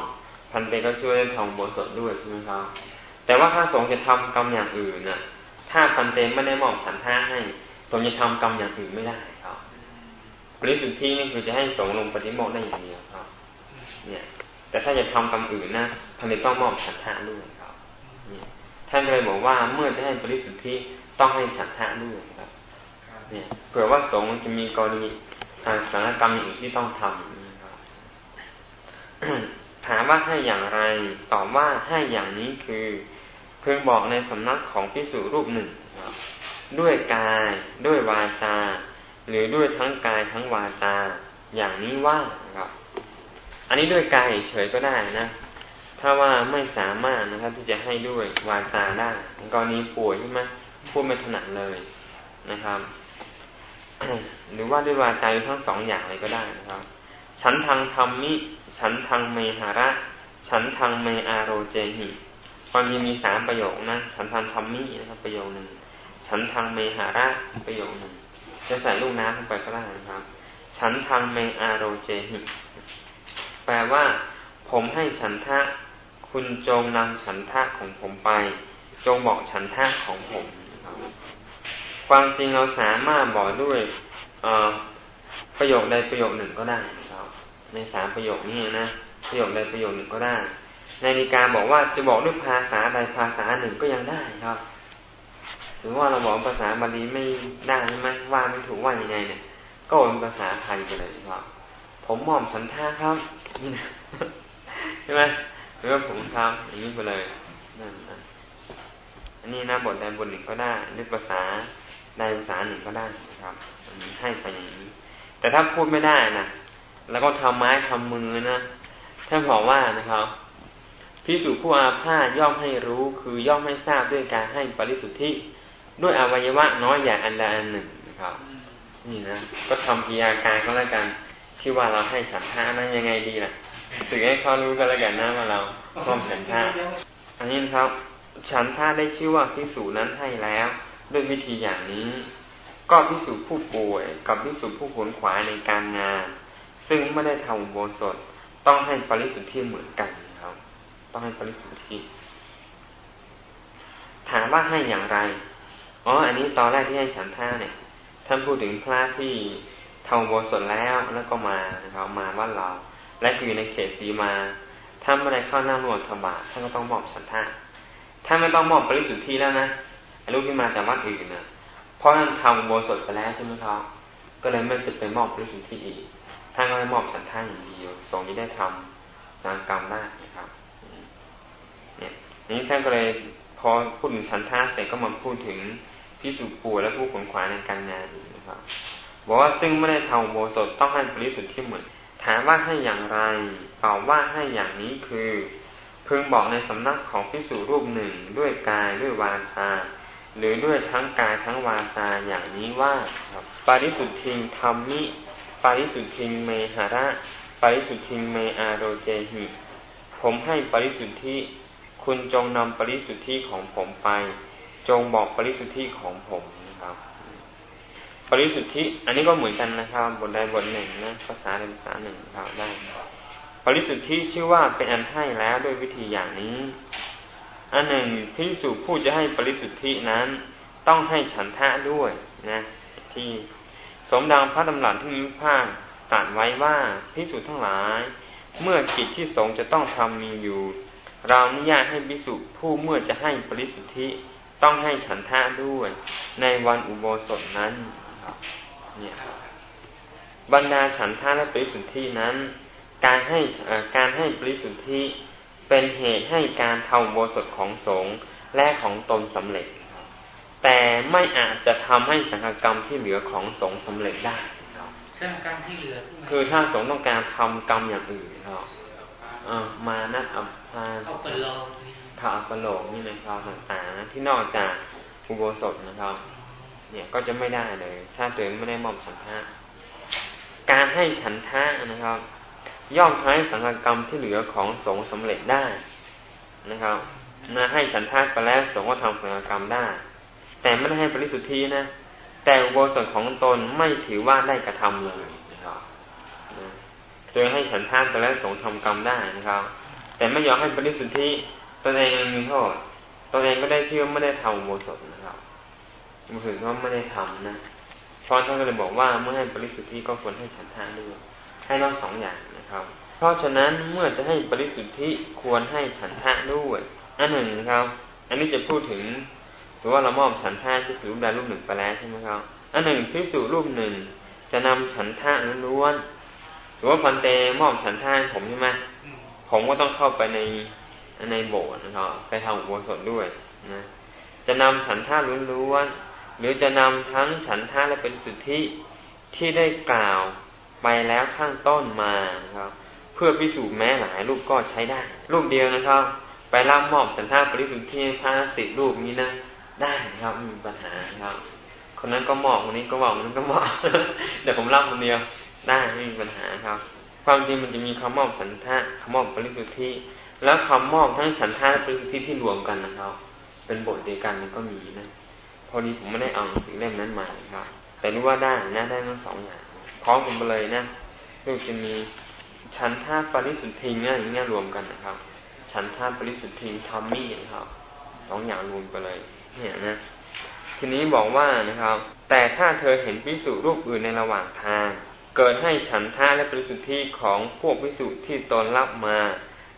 พันเตก็ช่วยทำบุญสดด้วยใช่ไหมครับแต่ว่าถ้าสงฆ์จะทำกรรมอย่างอื่นน่ะ ถ้าพันเตไม่ได้มอบฉันท่าให้สงฆ์จะทำกรรมอย่างอื่นไม่ได้ครับบริสุทธิ์ที่นี่คือจะให้สงฆ์ลงปฏิโมกข์ได้อย่างเดียวครับ เนี่ย แต่ถ้าจะทำกรรมอื่นนะพันเตต้องมอบฉันท่าด้วยครับเนี่ยท่านเลยบอกว่าเมื่อจะให้บริสุทธิ์ต้องให้ฉันท่าด้วยครับ เนี่ยเผื่อว่าสงฆ์จะมีกรณีอ่าสารกรรมอย่างอื่นที่ต้องทำนะครับ ถามว่าให้อย่างไร ตอบว่าให้อย่างนี้คือเพิ่งบอกในสำนักของพิสุรูปหนึ่ง ด้วยกายด้วยวาจา หรือด้วยทั้งกายทั้งวาจา อย่างนี้ว่าครับอันนี้ด้วยกายเฉยก็ได้นะ ถ้าว่าไม่สามารถนะครับที่จะให้ด้วยวาจาได้กรณีป่วยใช่ไหมพูดไม่ถนัดเลยนะครับ หรือว่าด้วยวาจาทั้งสองอย่างเลยก็ได้นะครับ ฉันทางธรรมิ ฉันทางเมหาระ ฉันทางเมอาโรเจหิความจริงมีสามประโยคนะ ฉันทางธรรมินะครับประโยคหนึ่ง ฉันทางเมหาระประโยคหนึ่งจะใส่ลูกน้ำลงไปก็ได้นะครับ ฉันทางเมอาโรเจหิแปลว่า ผมให้ฉันทะ คุณจงนำฉันทะของผมไป จงบอกฉันทะของผมนะครับความจริงเราสามารถบอกด้วยประโยคใดประโยคหนึ่งก็ได้นะ ในสามประโยคนี้นะประโยคใดประโยคหนึ่งก็ได้นาฬิกาบอกว่าจะบอกด้วยภาษาใดภาษาหนึ่งก็ยังได้ครับหรือว่าเราบอกภาษาบาลีไม่ได้ใช่ไหมว่าไม่ถูกว่ายังไงเนี่ย ก็เป็นภาษาไทยไปเลยครับผมหม่อมสันท่าครับใช่ไหมหรือว่าผมทำอย่างนี้ไปเลยนั่นนะอันนี้นะบทใดบทหนึ่งก็ได้ด้วยภาษาใดภาษาหนึ่งก็ได้นะครับอันนี้ให้ไปอย่างนี้ แต่ถ้าพูดไม่ได้นะ แล้วก็ทำไม้ทำมือนะ ท่านบอกว่านะครับพิสูจผู้อาพาธย่อมให้รู้คือย่อมให้ทราบด้วยการให้ปริสุทธิด้วยอวัยวะน้อยอย่างอันใดอันหนึ่งนะครับ นี่นะก็ทำพิยาการก็แล้วกันที่ว่าเราให้ฉันทะนั้นยังไงดีล่ะถึงให้เขารู้ก็แล้วกันนะว่าเราพร้อมฉันทะอันนี้นะครับ ฉันทะได้ชื่อว่าพิสูจนั้นให้แล้ว ด้วยวิธีอย่างนี้ ก็พิสูจผู้ป่วย กับพิสูจผู้ขวนขวายในการงาน ซึ่งไม่ได้ทำอุโบสถต้องให้ปริสุทธิเหมือนกันครับ ต้องให้ปริสุทธิถามว่าให้อย่างไร อ๋อ อันนี้ตอนแรกที่ให้ฉันท่าเนี่ย ท่านพูดถึงพระที่ทำโบสถแล้วแล้วก็มานะครับมาวัดเรา และอยู่ในเขตสีมา ถ้าไม่ได้เข้าหน้ารวมธบาท่านก็ต้องมอบฉันท่าถ้าไม่ต้องมอบปริสุทธิ์แล้วนะลูกที่มาจากวัดอื่นนะเพราะท่านทำโบสถไปแล้วใช่ไหมครับก็เลยไม่จะไปมอบปริสุทธิ์อีกานก็ให้มอบฉันท่าอย่างเดียวทรงนี้ได้ทำงานกรรมได้นะครับ เนี่ยนี้ท่านก็เลยพอพูดถึงฉันท่าเสร็จก็มาพูดถึงพิสุป่วและผู้ขนขวายในการงานนะครับ บอกว่าซึ่งไม่ได้ทำโบสถต้องให้บริสุทธิ์ที่เหมือนถามว่าให้อย่างไรตอบว่าให้อย่างนี้คือ พึงบอกในสำนักของพิสุรูปหนึ่งด้วยกายด้วยวาจาหรือด้วยทั้งกายทั้งวาจาอย่างนี้ว่าปาริสุทธิงธรรมิ ปริสุทธิงเมหาระ ปริสุทธิงเมอาโรเจหิ ผมให้ปริสุทธิ คุณจงนำปริสุทธิของผมไป จงบอกปริสุทธิของผมนะครับ ปริสุทธิ อันนี้ก็เหมือนกันนะครับ บทใดบทหนึ่งนะภาษาใดภาษาหนึ่งเราได้ ปริสุทธิชื่อว่าเป็นอันให้แล้วด้วยวิธีอย่างนี้ อันหนึ่งพิสุผู้จะให้ปริสุทธินั้น ต้องให้ฉันทะด้วยนะ ที่ สมดังพระดำรัสที่มีภาคตัดไว้ว่าพิสุทั้งหลาย เมื่อกิจที่สงจะต้องทำมีอยู่ เราอนุญาตให้พิสุผู้เมื่อจะให้ปริสุทธิต้องให้ฉันทะด้วย ในวันอุโบสถนั้นเนี่ยบรรดาฉันทะและปริสุทธินั้น การให้การให้ปริสุทธิเป็นเหตุให้การทำโบสถของสงฆ์และของตนสำเร็จ แต่ไม่อาจจะทำให้สังฆกรรมที่เหลือของสงฆ์สาเร็จได้สังฆกรรมที่เหลือ คือถ้าสงฆ์ต้องการทำกรรมอย่างอื่นครับมานัดอัพานข่าวประโลกนี่ในข่าวต่างๆที่นอกจากอุโบสถนะครับ เนี่ยก็จะไม่ได้เลย ถ้าตัวเองไม่ได้มอบฉันทะการให้ฉันทะนะครับ ย่อมทำให้สังฆกรรมที่เหลือของสงฆ์สำเร็จได้นะครับนะให้ฉันทะไปแล้วสงฆ์ก็ทำสังฆกรรมได้ แต่ไม่ได้ให้ปริสุทธินะ แต่อุโบสถของตนไม่ถือว่าได้กระทำเลยนะครับโดยให้ฉันท่านไปแล้วสงทำกรรมได้นะครับ แต่ไม่ยอมให้ปริสุทธิตัวเองมีโทษตัวเองก็ได้ชื่อไม่ได้ทำโมสถนะครับมือถือก็ไม่ได้ทำนะพราะท่านก็เลยบอกว่าเมื่อให้ปริสุทธิก็ควรให้ฉันทานด้วยให้ทั้งสองอย่างนะครับ เพราะฉะนั้นเมื่อจะให้ปริสุทธิควรให้ฉันทะด้วยอันหนึ่งนะครับ อันนี้จะพูดถึง หรือว่าเรามอบฉันทะที่สูรูปใดรูปหนึ่งไปแล้วใช่ไหมครับ อันหนึ่งพิสูรูปหนึ่งจะนำฉันทะล้วนหรือว่าพันเตมอบฉันทะผมใช่ไหมผมก็ต้องเข้าไปในในโบสถ์นะครับไปทำอุโบสถด้วยนะจะนำฉันท่าล้วนๆหรือจะนำทั้งฉันท่าและเป็นสุทธิที่ได้กล่าวไปแล้วข้างต้นมานะครับ เพื่อพิสูจน์แม้หลายรูปก็ใช้ได้ รูปเดียวนะครับ ไปรับมอบฉันท่าปริสุทธิพระสิรูปนี้นะ ได้ครับไม่มีปัญหาครับ คนนั้นก็มอบคนนี้ก็มอบคนนั้นก็มอบเดี๋ยวผมรับคนเดียวได้ไม่มีปัญหาครับ ความจริงมันจะมีคำมอบสันทะคำมอบปริสุทธิแล้วคำมอบทั้งฉันทาและปริสุทธิที่รวมกันนะครับ เป็นบทเดียวกันก็มีนะพอดีผมไม่ได้เอาสิ่งเล่มนั้นมาครับ แต่รู้ว่าได้นะได้ทั้งสองอย่างพร้อมกันไปเลยนะก็จะมีฉันทาปริสุทธิเนี่ยอย่างเงี้ยรวมกันนะครับ ฉันทาปริสุทธิทอมมี่นะครับสองอย่างรวมไปเลย เนี่ยนะทีนี้บอกว่านะครับ แต่ถ้าเธอเห็นพิสุรูปอื่นในระหว่างทาง เกิดให้ฉันท่าและบริสุทธิของพวกวิสุที่ตนรับมา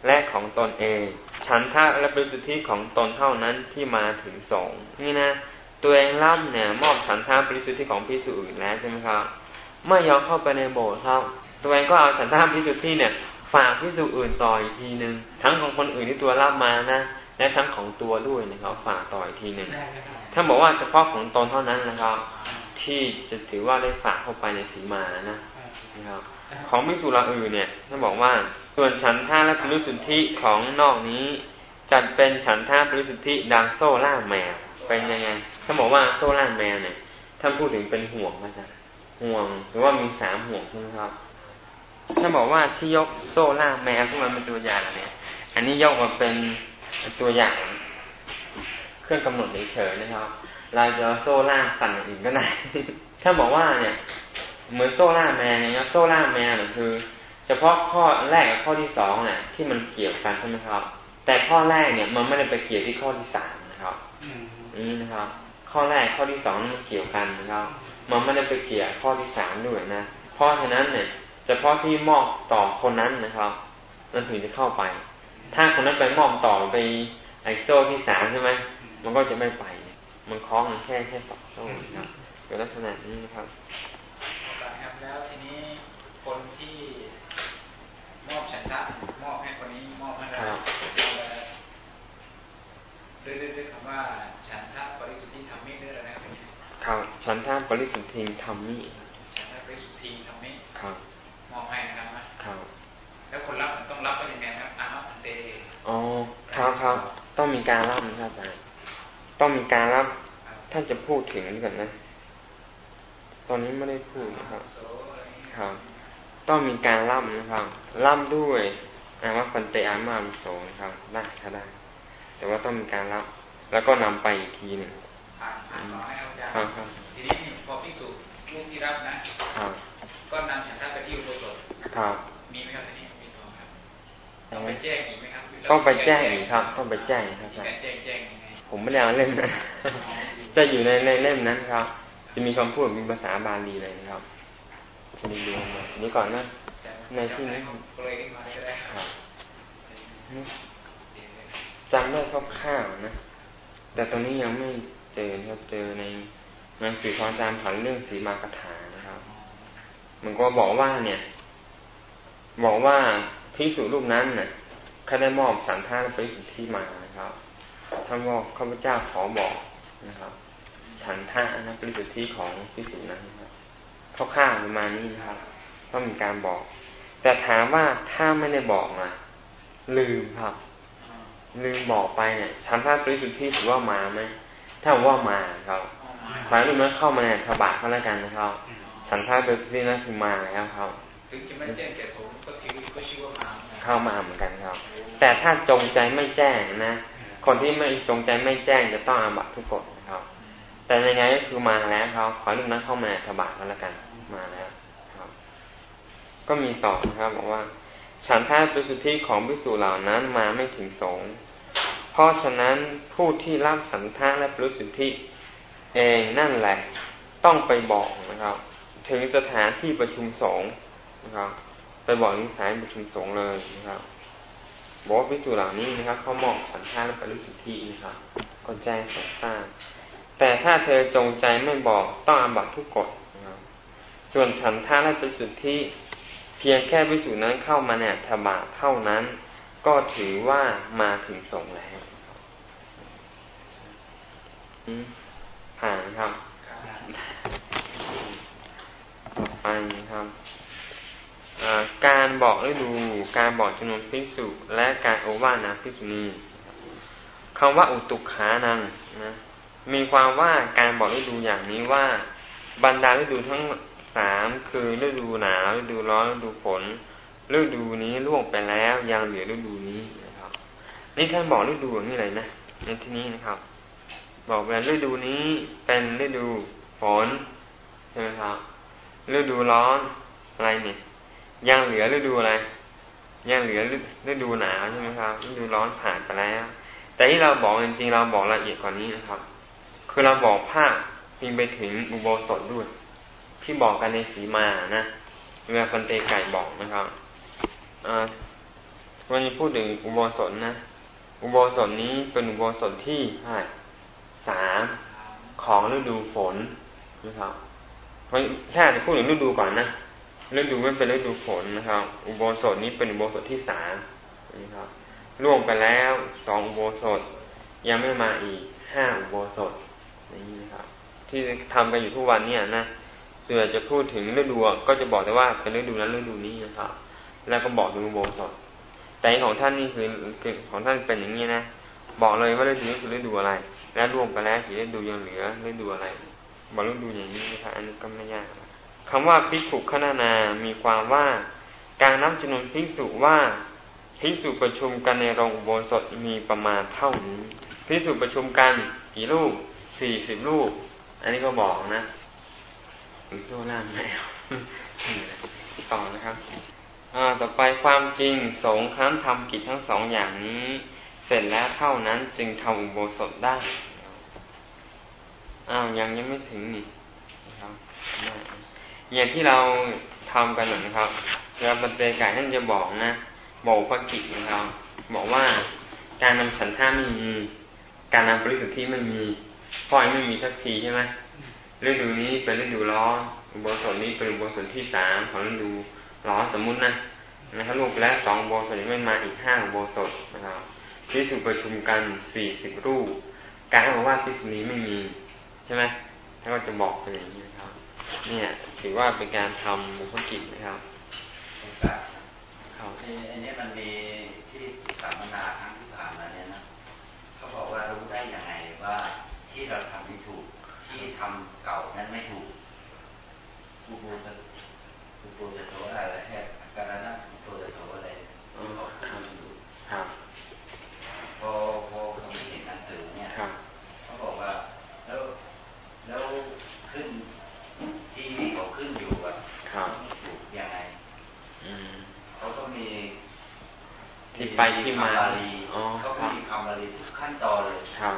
และของตนเอง ฉันท่าและบริสุทธิของตนเท่านั้นที่มาถึงสองนี่นะตัวเองรับเนี่ย มอบฉันท่าบริสุทธิของพิสุอื่นแล้วใช่ไหมครับไม่ยอมเข้าไปในโบสถ์ครับตัวเองก็เอาฉันท่าบริสุทธิเนี่ย ฝากพิสุอื่นต่ออีกทีหนึ่งทั้งของคนอื่นที่ตัวรับมานะ และทั้งของตัวด้วยนะครับฝากต่ออีกทีหนึ่งถ้าบอกว่าเฉพาะของตนเท่านั้นนะครับ ที่จะถือว่าได้ฝากเข้าไปในสีมานะนะครับ ของมิสุราอื่นเนี่ยท่านบอกว่าส่วนฉันท่าและปริสุทธิของนอกนี้จัดเป็นฉันท่าปริสุทธิดังโซ่ล่าแมวเป็นยังไงท่านบอกว่าโซ่ล่าแมวเนี่ยท่านพูดถึงเป็นห่วงนะจ๊ะห่วงหรือว่ามีสามห่วงใช่ไหมครับท่านบอกว่าที่ยกโซ่ล่าแมวขึ้นมาเป็นตัวอย่างเนี่ย อันนี้ยกมาเป็น ตัวอย่างเครื่องกำหนดเฉยๆนะครับเราจะโซ่ล่าสั่นอย่างอื่นก็ได้ถ้าบอกว่าเนี่ย เหมือนโซ่ล่าแมวเนี่ยโซ่ล่าแมวเนี่ยคือ เฉพาะข้อแรกกับข้อที่สองเนี่ยที่มันเกี่ยวกันใช่ไหมครับ แต่ข้อแรกเนี่ยมันไม่ได้ไปเกี่ยวที่ข้อที่สามนะครับนี่นะครับ ข้อแรกข้อที่สองมันเกี่ยวกันนะครับ มันไม่ได้ไปเกี่ยวข้อที่สามด้วยนะเพราะฉะนั้นเนี่ยเฉพาะที่มอบต่อคนนั้นนะครับมันถึงจะเข้าไป ถ้าคนนั้นไปมอบต่อไปไอโซ่ที่สามใช่ไหมมันก็จะไม่ไป มันคล้องแค่แค่สองโซ่นะครับเป็นลักษณะนี้นะครับครับแล้วทีนี้คนที่มอบฉันทะมอบให้คนนี้มอบให้เราด้วยด้วยคำว่าฉันทะบริสุทธิธรรมิด้วยนะครับครับฉันทะบริสุทธิธรรมิฉันทะบริสุทธิธรรมิครับมอบให้นะครับนะครับแล้วคนรับต้องรับก็ยังไงครับอามะพันเต อ๋อครับครับต้องมีการรับนะครับอาจารย์ต้องมีการรับท่านจะพูดถึงก่อนนะ ตอนนี้ไม่ได้พูดนะครับครับ ต้องมีการล่ำนะครับล่ำด้วยอาว่าปันเตอามาบุโสนะครับได้ถ้าได้ แต่ว่าต้องมีการรับแล้วก็นำไปอีกทีหนึ่งครับครับทีนี้พอพิสูจรูปที่รับนะครับก็นำฉันทะไปที่อุโบสถครับมีไหมครับทีนี้มีตรงครับ ต้องไปแจ้งอีกไหมครับ ต้องไปแจ้งอีกครับ ต้องไปแจ้งครับแจ้งแจ้งแจ้งยังไงผมไม่ได้เอาเล่มนะจะอยู่ในในเล่มนั้นครับ จะมีคำพูดมีภาษาบาลีเลยนะครับดูดูมานี้ก่อนนะ ในที่นี้เลยขึ้นมาก็ได้ครับจำได้คร่าวๆนะ แต่ตอนนี้ยังไม่เจอครับเจอในหนังสือของอาจารย์ผันเรื่องสีมากถานะครับ มันก็บอกว่าเนี่ย บอกว่า พิสุรูปนั้นน่ะเขาได้มอบสันทานไปสุทธิมานะครับท่านบอกข้าพเจ้าขอบอกนะครับ ฉันท่านะปริสุทธิของพิสุนั้นนะครับคร่าวประมาณนี้นะครับต้องมีการบอก แต่ถามว่าถ้าไม่ได้บอกนะลืมครับ ลืมบอกไปเนี่ยฉันท่าปริสุทธิถือว่ามาไหมถ้าว่ามาครับหมายถึงว่าเข้ามาในขบาเขาแล้วกันนะครับฉันท่าปริสุทธินั่นคือมาแล้วครับถึงจะไม่แจ้งแก่ส เข้ามาเหมือนกันครับ แต่ถ้าจงใจไม่แจ้งนะ คนที่ไม่จงใจไม่แจ้งจะต้องอาบัตทุกกฎนะครับ แต่ยังไงก็คือมาแล้วครับขอให้ลูกนั้นเข้ามาถบาทก็แล้วกันมาแล้วครับ ก็มีต่อนะครับบอกว่า ฉันท่าปริสุทธิของพิสูจเหล่านั้นมาไม่ถึงสงฆ์เพราะฉะนั้นผู้ที่รับฉันท่าและปริสุทธิเองนั่นแหละ ต้องไปบอกนะครับ ถึงสถานที่ประชุมสงฆ์นะครับ ไปบอกนิสัยประชุมสงฆ์เลยนะครับบอกว่าพิสูจเหล่านี้นะครับเขามองสันท่าและปริสุทธินะครับก็แจ้งสงทราบแต่ถ้าเธอจงใจไม่บอกต้องอาบัตทุกกฎนะครับส่วนฉันท่าและปริสุทธิเพียงแค่พิสูจนั้นเข้ามาเนี่ยธบาเท่านั้น ก็ถือว่ามาถึงสงแล้วผ่านครับต่อไปครับ การบอกฤดู การบอกจำนวนพิสุและการโอวานาพิสุนีคำว่าอุตุขานังนะมีความว่าการบอกฤดูอย่างนี้ว่า บรรดาฤดูทั้งสามคือฤดูหนาวฤดูร้อนฤดูฝนฤดูนี้ล่วงไปแล้วยังเหลือฤดูนี้นะครับ นี่ท่านบอกฤดูอย่างนี้เลยนะในที่นี้นะครับ บอกว่าฤดูนี้เป็นฤดูฝนใช่ไหมครับฤดูร้อนอะไรเนี่ย ยังเหลือฤดูอะไรยังเหลือฤดูหนาวใช่ไหมครับฤดูร้อนผ่านไปแล้ว แต่ที่เราบอกจริงๆเราบอกละเอียดกว่านี้นะครับ คือเราบอกภาคพิงไปถึงอุโบสถด้วย ที่บอกกันในสีมานะเรือพันเตไก่บอกนะครับวันนี้พูดถึงอุโบสถนะ อุโบสถนี้เป็นอุโบสถที่สามของฤดูฝนนะครับแค่จะพูดถึงฤดูก่อนนะ ฤดูไม่เป็นฤดูฝนนะครับ อุโบสถนี้เป็นอุโบสถที่สามนะครับร่วมไปแล้วสองอุโบสถ ยังไม่มาอีกห้าอุโบสถนี้นะครับ ที่ทำกันอยู่ทุกวันเนี่ยนะส่วนจะพูดถึงฤดูก็จะบอกแต่ว่าเป็นฤดูนั้นฤดูนี้นะครับ แล้วก็บอกถึงอุโบสถ แต่ของท่านนี่คือของท่านเป็นอย่างนี้นะบอกเลยว่าฤดูนี้คือฤดูอะไร และรวมไปแล้วกี่ฤดูยังเหลือฤดูอะไรบอกฤดูอย่างนี้นะครับอันนี้ก็ไม่ยาก คำว่าพิสุขนานา มีความว่า การนับจำนวนพิสุว่าพิสุประชุมกันในโรงอุโบสถมีประมาณเท่านี้พิสุประชุมกันกี่ลูกสี่สิบลูก อันนี้ก็บอกนะโซล่าแล้วต่อนะครับต่อไปความจริงสงครั้นทำกิจทั้งสองอย่างนี้ เสร็จแล้วเท่านั้นจึงทำอุโบสถได้อ้าวยังยังไม่ถึงนี่นะครับ อย่างที่เราทำกันนะครับเวลาบันเตกายท่านจะบอกนะบอกพระกิจนะครับบอกว่าการนำฉันท่าไม่มี การนำบริสุทธิ์ที่ไม่มีพ่อยไม่มีสักทีใช่ไหมฤดูนี้เป็นฤดูร้อนอุโบสถนี้เป็นอุโบสถที่สามของฤดูร้อนสมมุตินะนะครับรวมแล้วสองอุโบสถนี้ไม่มาอีกห้าอุโบสถนะครับพิสุประชุมกันสี่สิบรูป การบอกว่าพิสุนี้ไม่มีใช่ไหมถ้าก็จะบอกไปอย่างนี้นะครับ เนี่ย ถือว่าเป็นการทำบุพกิจนะครับครับอันนี้มันมีที่สัมมนาครั้งที่ผ่านมาเนี่ยนะเขาบอกว่ารู้ได้อย่างไรว่าที่เราทำไม่ถูก ที่ทำเก่านั้นไม่ถูกอุโบสถอุโบสถโตอะไรแค่การนะอุโบสถโตอะไรเขาทำอยู่ครับพอพอเขาเห็นหนังสือเนี่ยเขาบอกว่า แล้ว แล้วขึ้นที่เขาขึ้นอยู่อะถูกยังไงเขาก็มีที่ ไปที่มาเขาก็มีคำบาลีทุกขั้นตอนเลยครับ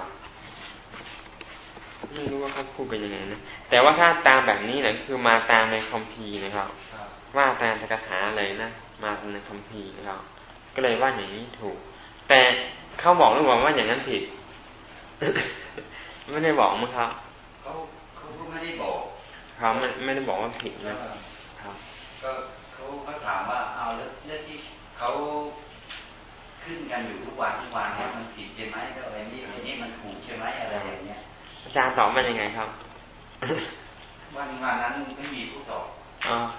ไม่รู้ว่าเขาพูดกันยังไงนะแต่ว่าถ้าตามแบบนี้นะคือมาตามในคัมภีร์นะครับ ว่าตามตกถาเลยนะมาในคัมภีร์นะครับ ก็เลยว่าอย่างนี้ถูก แต่เขาบอกหรือเปล่าว่าอย่างนั้นผิด ไม่ได้บอกมั้งครับเขาเขาไม่ได้บอกเขาไม่ไม่ได้บอกว่าผิดนะครับ ก็เขาเขาถามว่าเอาแล้วเรื่องที่เขา ขึ้นกันอยู่ทุกวันทุกวันเนี่ยมันผิดใช่ไหมแล้วอะไรนี่อะไรนี่มันถูกใช่ไหมอะไรอย่างเงี้ยอาจารย์ตอบมันยังไงครับ วันวันนั้นไม่มีผู้ตอบ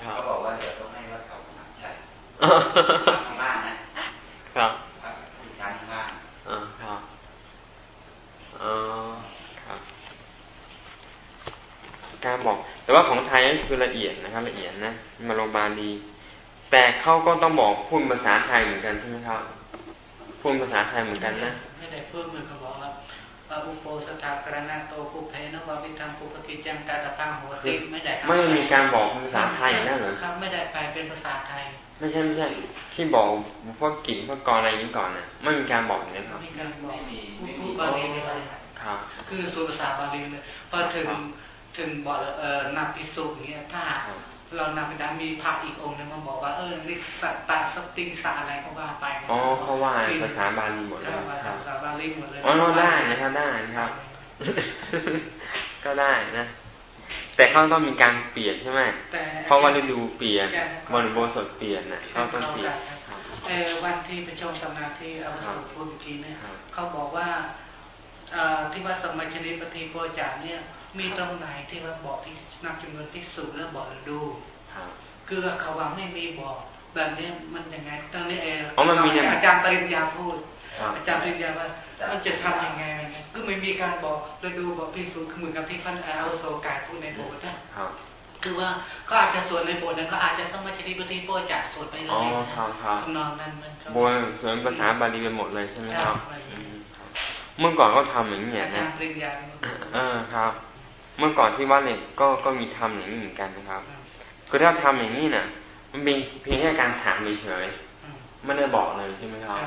เขาบอกว่าเดี๋ยวต้องให้วัดเขาใช่ข้างล่างนะครับชั้นข้างล่างอ่าครับอ๋อครับการบอก แต่ว่าของไทยก็คือละเอียดนะครับ ละเอียดนะมาโรงพยาบาลดีแต่เขาก็ต้องบอกพูดภาษาไทยเหมือนกันใช่ไหมครับ พูดภาษาไทยเหมือนกันนะ ไม่ได้พูดเหมือนเขาบอกแล้วอุโปสถากรณาโตภูเพนวาวิธรรมปุปกิจังกาตพังหัวติไม่ได้ไม่มีการบอกภาษาไทยนั่นเหรอครับ ไม่ได้ไปเป็นภาษาไทย ไม่ใช่ไม่ใช่ที่บอกพวกกิ่งพวกกรอะไรนี้ก่อนนะไม่มีการบอกเลยครับไม่มีการบอกไม่มีบาลีเลยครับ คือส่วนภาษาบาลีเลยพอถึงถึงบอกเอ่อนับพิสุเนี้ยถ้า เรานำไปได้มีพระอีกองค์นึงมาบอกว่าเออนี่สัตตะสติงสาอะไรก็ว่าไปอ๋อเขาว่าภาษาบาลีหมดเลยภาษาบาลีหมดเลยอ๋อได้นะครับได้นะครับ ก็ได้นะ แต่เขาต้องมีการเปลี่ยนใช่ไหมเพราะว่าฤดูเปลี่ยนบริโภคสดเปลี่ยนนะเขาต้องเปลี่ยนเออวันที่ประชุมสัมนาที่อวสานพูดเมื่อกี้เนี่ยเขาบอกว่าที่ว่าสมัยชนิดปฏิโพจาเนี่ย มีตรงไหนที่ว่าบอกที่นับจำนวนที่สุดแล้วบอกดูคือเขาว่าไม่มีบอกแบบนี้มันยังไงตอนนี้เองอาจารย์ปริญญาพูด อาจารย์ปริญญาว่ามันจะทำยังไงก็ไม่มีการบอกแล้วดูบอกพิสูจน์เหมือนกับที่พันอาโซกายพูดในโบสถ์นะคือว่าก็อาจจะสวดในโบสถ์นั้นก็อาจจะสมัชนิปฏิโปจากสวดไปเลยทำนองนั้นมันบนสวนภาษาบาลีไปหมดเลยใช่ไหมครับ เมื่อก่อนก็ทำอย่างนี้นะอ่าครับ เมื่อก่อนที่วัดเนี่ยก็ก็มีทำอย่างนี้เหมือนกันนะครับ คือถ้าทำอย่างนี้น่ะ มันเป็นเพียงแค่การถามเฉยไม่ได้บอกเลยใช่ไหมครับ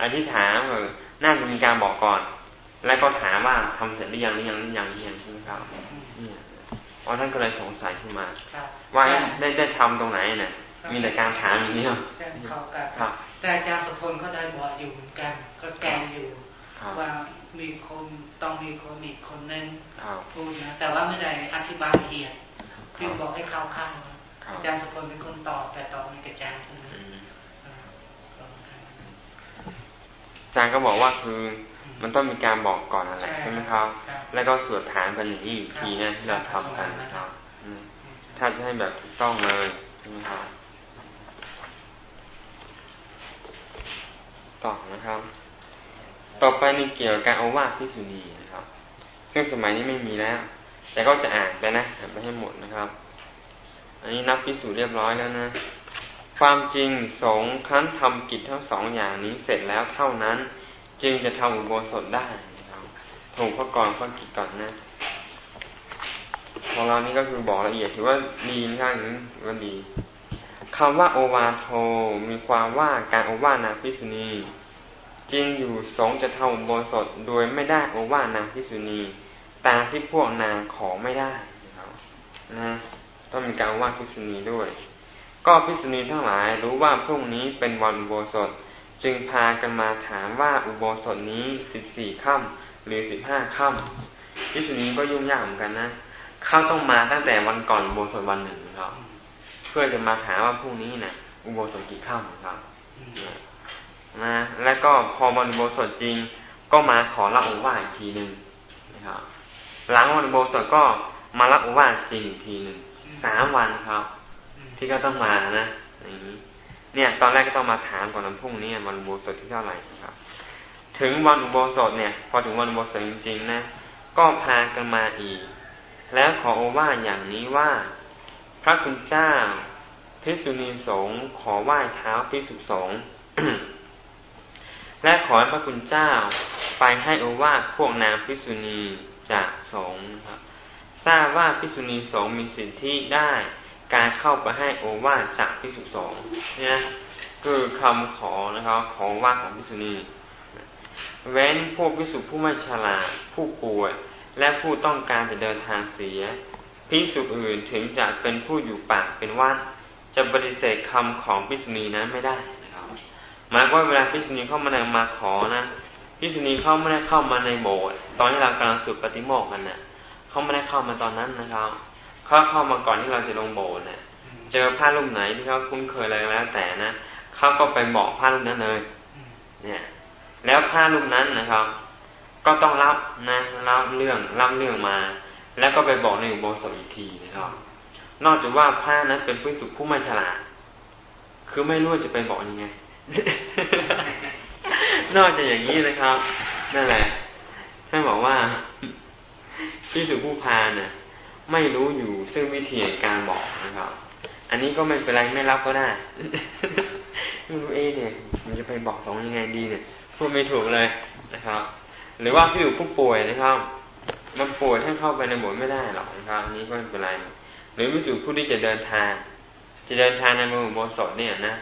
อันที่ถามเออน่าจะมีการบอกก่อน แล้วก็ถามว่าทำเสร็จหรือยังหรือยังหรือยังหรือยังใช่ไหมครับเนี่ยอ๋อท่านก็เลยสงสัยขึ้นมาครับว่าได้ได้ทำตรงไหนเนี่ยมีแต่การถามอย่างเดียวใช่เขากันครับแต่อาจารย์สุพลก็ได้บอกอยู่เหมือนกัน ก็แกงอยู่ครับ ว่ามีคนต้องมีคนอีกคนนึงครับพูดนะแต่ว่าไม่ได้อธิบายละเอียดเพียงบอกให้เข้าข้างครับอาจารย์สุพลเป็นคนตอบแต่ตอบมีกระจายคนนึงอืมอ่าก็อาจารย์ก็บอกว่าคือมันต้องมีการบอกก่อนนั่นแหละใช่ใช่ไหมครับครับ แล้วก็สวดถามกันอย่างนี้อีกทีนะที่เราทำกันนะครับอืมถ้าจะให้แบบถูกต้องเลยใช่ไหมครับต่อนะครับ ต่อไปในเกี่ยวกับการเอาว่าพิสุนีนะครับ ซึ่งสมัยนี้ไม่มีแล้ว แต่ก็จะอ่านไปนะอ่านไปให้หมดนะครับ อันนี้นับพิสูจน์เรียบร้อยแล้วนะ ความจริงสงฆ์ครั้นทำกิจทั้งสองอย่างนี้เสร็จแล้วเท่านั้น จึงจะทำอุโบสถได้นะครับถูกข้อกรข้อกิจก่อนนะของเรานี่ก็คือบอกละเอียดถือว่าดีนะครับถือว่าดีคำว่าโอวาโทมีความว่าการโอวานาพิสุณี จริงอยู่สงจะทำอุโบสถโดยไม่ได้โอวานางพิสุณีตามที่พวกนางขอไม่ได้นะต้องมีการโอวาพิสุณีด้วย ก็พิสุณีทั้งหลายรู้ว่าพรุ่งนี้เป็นวันอุโบสถ จึงพากันมาถามว่าอุโบสถนี้สิบสี่ค่ำหรือสิบห้าค่ำพิสุณีก็ยุ่งยากเหมือนกันนะเขาต้องมาตั้งแต่วันก่อนอุโบสถวันหนึ่งนะครับ เพื่อจะมาถามว่าพรุ่งนี้นะอุโบสถกี่ค่ำครับ นะแล้วก็พอวันโบสถจริง ก็มาขอรับอุวาสอีกทีหนึ่งนะครับหลังวันโบสถก็มารับอุวาสจริงอีกทีหนึ่งสามวันครับ ที่ก็ต้องมานะอย่างนี้เนี่ย ตอนแรกก็ต้องมาถามก่อนวันพรุ่งนี้วันอุโบสถที่เท่าไหร่นะครับ ถึงวันอุโบสถเนี่ย พอถึงวันอุโบสถจริงๆนะก็พากันมาอีก แล้วขอโอวาทอย่างนี้ว่า พระคุณเจ้าพิสุณีสงขอไหว้เท้าพิสุสงฆ์ และขอให้พระคุณเจ้าไปให้โอวาทพวกนางพิสุณีจากสงนะครับ ทราบว่าพิสุณีสงมีสิทธิได้การเข้าไปให้โอวาทจากพิสุสงเนี่ยคือคำขอนะครับของว่าของพิสุณีเว้นพวกพิสุผู้ไม่ฉลาดผู้ป่วย และผู้ต้องการจะเดินทางเสียพิสุอื่นถึงจะเป็นผู้อยู่ปากเป็นวัดจะปฏิเสธคำของพิสุณีนั้นไม่ได้ หมายว่าเวลาพิสุณีเข้ามาในมาขอนะพิสุณีเข้าไม่ได้เข้ามาในโบสถ์ตอนที่เรากำลังสวดปฏิโมกข์กันนะเขาไม่ได้เข้ามาตอนนั้นนะครับเขาเข้ามาก่อนที่เราจะลงโบสถ์นะเจอผ้ารูปไหนที่เขาคุ้นเคยอะไรก็แล้วแต่นะเขาก็ไปบอกผ้ารูปนั้นเลย เนี่ย แล้วผ้ารูปนั้นนะครับ ก็ต้องรับนะรับเรื่องรับเรื่องมา แล้วก็ไปบอกในอุโบสถอีกทีนะครับ นอกจากว่าผ้านั้นเป็นผู้สุขผู้ไม่ฉลาดคือไม่รู้ว่าจะไปบอกยังไง นอกจากอย่างนี้นะครับนั่นแหละท่านบอกว่าพิสุผู้พาเนี่ยไม่รู้อยู่ซึ่งวิธีการบอกนะครับ อันนี้ก็ไม่เป็นไรไม่รับก็ได้ไม่รู้เอเนี่ยมันจะไปบอกสองยังไงดีเนี่ยพูดไม่ถูกเลยนะครับ หรือว่าพิสุผู้ป่วยนะครับมันป่วยให้เข้าไปในโบสถ์ไม่ได้หรอกนะครับอันนี้ก็ไม่เป็นไร หรือพิสุผู้ที่จะเดินทาง จะเดินทางในเมืองโบสถเนี่ยนะ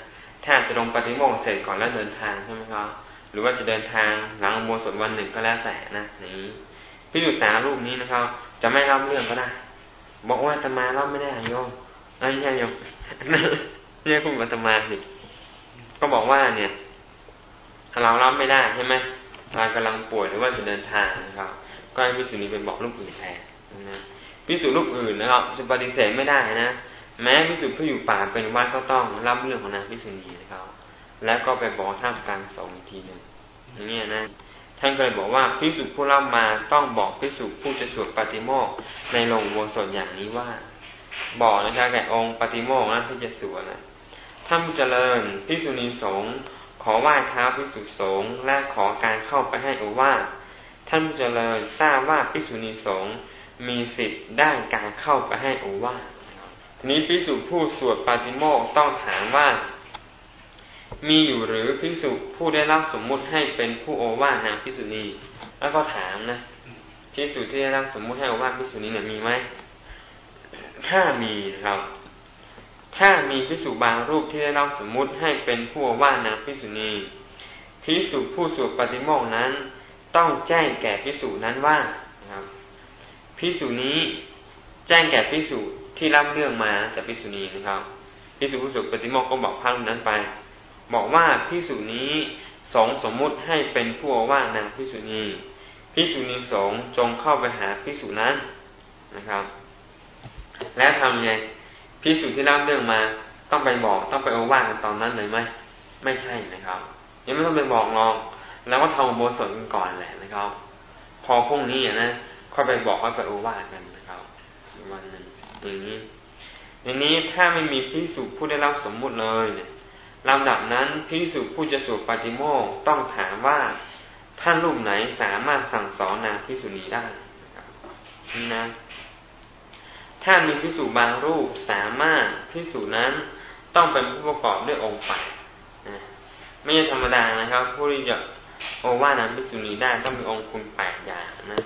ถ้าจะลงปฏิโมกเสร็จก่อนแล้วเดินทางใช่ไหมครับหรือว่าจะเดินทางหลังอุโบสถวันหนึ่งก็แล้วแต่นะนี้พิสุสารูปนี้นะครับ จะไม่รับเรื่องก็ได้ บอกว่าตมารับไม่ได้โยมไอ้ยโยมเรียกคุณอาตมาสิก็บอกว่าเนี่ยเรารับไม่ได้ใช่ไหมเรากำลังป่วยหรือว่าจะเดินทางนะครับ ก็ให้พิสุนี้ไปบอกลูกอื่นแทนนะพิสุลูกอื่นนะครับจะปฏิเสธไม่ได้นะ แม้พิสุผู้อยู่ป่าเป็นวัดก็ต้องรับเรื่องของนางพิสุณีนะครับแล้วก็ไปบอกท่ามกลางสงฆ์อีกทีหนึ่งอย่างเงี้ยนะท่านก็เลยบอกว่าพิสุผู้รับมาต้องบอกพิสุผู้จะสวดปฏิโมกในโรงอุโบสถอย่างนี้ว่า บอกนะครับแก่องค์ปฏิโมกนั้นที่จะสวดนะท่านเจริญพิสุณีสงฆ์ขอไหว้เท้าพิสุสงฆ์และขอการเข้าไปให้อวาท่านเจริญทราบว่าพิสุณีสงฆ์มีสิทธิ์ได้การเข้าไปให้อวา นี้พิสุผู้สวดปาติโมกต้องถามว่า มีอยู่หรือพิสุผู้ได้รับสมมุติให้เป็นผู้โอวาทนางพิสุณีแล้วก็ถามนะพิสุที่ได้รับสมมุติให้โอวาทพิสุณีเนี่ยมีไหมถ้ามีนะครับ ถ้ามีพิสุบางรูปที่ได้รับสมมุติให้เป็นผู้โอวาทนางพิสุณีพิสุผู้สวดปฏิโมกนั้น ต้องแจ้งแก่พิสุนั้นว่านะครับพิสุนี้แจ้งแก่พิสุ ที่รับเรื่องมาจากพิสุนีนะครับพิสุผู้สุปฏิโมกก็บอกพระรูปนั้นไป บอกว่าพิสุนี้สงสมมุติให้เป็นผู้ว่านางพิสุนีพิสุนีสงจงเข้าไปหาพิสุนั้นนะครับ แล้วทำไงพิสุที่รับเรื่องมา ต้องไปบอกต้องไปโอวากันตอนนั้นเลยไหมไม่ใช่นะครับ ยังไม่ต้องไปบอกหรอกแล้วก็ทำโบสถกันก่อนแหละนะครับ พอพรุ่งนี้นะค่อยไปบอกว่าไปโอวากันนะครับวันหนึ่ง อย่างนี้อย่างนี้ถ้าไม่มีพิสุผู้ได้รับสมมุติเลยเนี่ยลำดับนั้นพิสุผู้จะสู่ปฏิโมกต้องถามว่าท่านรูปไหนสามารถสั่งสอนนางพิสุนีได้นี่นะถ้ามีพิสุบางรูปสามารถพิสุนั้นต้องเป็นผู้ประกอบด้วยองค์แปดนะไม่ใช่ธรรมดานะครับ ผู้ที่จะโอว่านั้นพิสุนีได้ต้องมีองค์คุณแปดอย่างนะ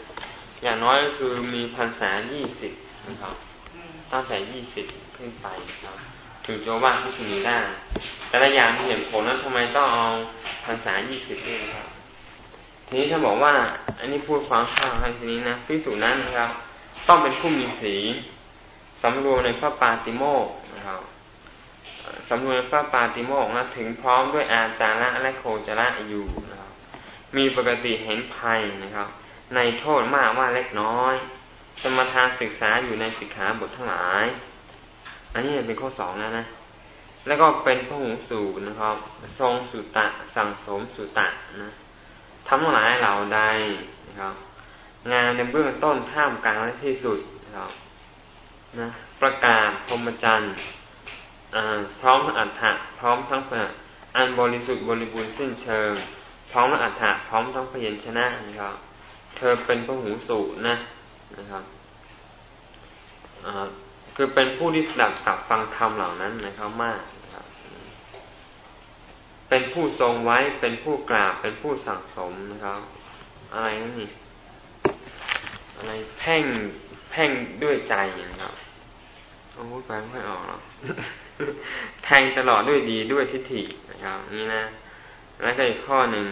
อย่างน้อยก็คือมีพรรษายี่สิบนะครับ ตั้งแต่ยี่สิบขึ้นไปครับ ถึงจะว่าพิสุนีได้ แต่ละอย่างมีเหตุผลนั้นทำไมต้องเอาพรรษายี่สิบด้วยครับ ทีนี้ถ้าบอกว่า อันนี้พูดความข้าวทีนี้นะพิสูจนั้นนะครับ ต้องเป็นผู้มีสีสำรวมในพระปาติโมกนะครับสำนวนพระปาติโมกนะถึงพร้อมด้วยอาจาระและโคจระอยู่นะครับ มีปกติเห็นภัยนะครับ ในโทษมากว่าเล็กน้อย สมทานศึกษาอยู่ในสิกขาบททั้งหลาย อันนี้เป็นข้อสองนะนะ แล้วก็เป็นพระหูสูตรนะครับ ทรงสุตะ สั่งสมสุตะนะทำหลายเหล่าใดนะครับ งานในเบื้องต้นท่ามกลางและที่สุดนะครับนะประกาศพรหมจรรย์พร้อมทั้งอัฏฐะพร้อมทั้งเปอันบริสุทธิ์บริบูรณ์สิ้นเชิง พร้อมทั้งอัฏฐะพร้อมทั้งพยัญชนะนะครับ เธอเป็นพระหูสูตรนะ นะครับคือเป็นผู้ที่ดับตับฟังธรรมเหล่านั้นนะครับมากนะครับเป็นผู้ทรงไว้เป็นผู้กราบเป็นผู้สั่งสมนะครับ อะไรนั่นนี่อะไรแพ่งแพ่งด้วยใจนะครับโอ้แปไม่ออกหรอกแทงตลอดด้วยดีด้วยทิฏฐินะครับ นี่นะ แล้วก็อีกข้อหนึ่ง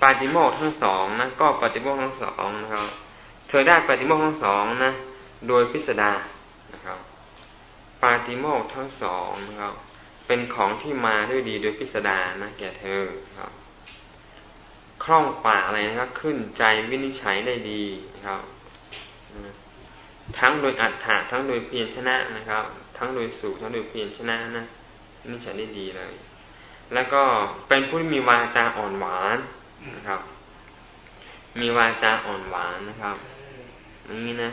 ปาติโมกทั้งสองนะก็ปาติโมกทั้งสองนะครับ ธอได้ปาติโมกทั้งสองนะ โดยพิสดารนะครับ ปาติโมกทั้งสองนะครับ เป็นของที่มาด้วยดีโดยพิสดารนะแก่เธอครับ คล่องปากอะไรนะครับ ขึ้นใจวินิจฉัยได้ดีนะครับ ทั้งโดยอัฏฐะทั้งโดยเพียรชนะนะครับ ทั้งโดยสูทั้งโดยเพียรชนะนะนี่ฉันได้ดีเลย แล้วก็เป็นผู้ที่มีวาจาอ่อนหวานนะครับ มีวาจาอ่อนหวานนะครับ นี่นะ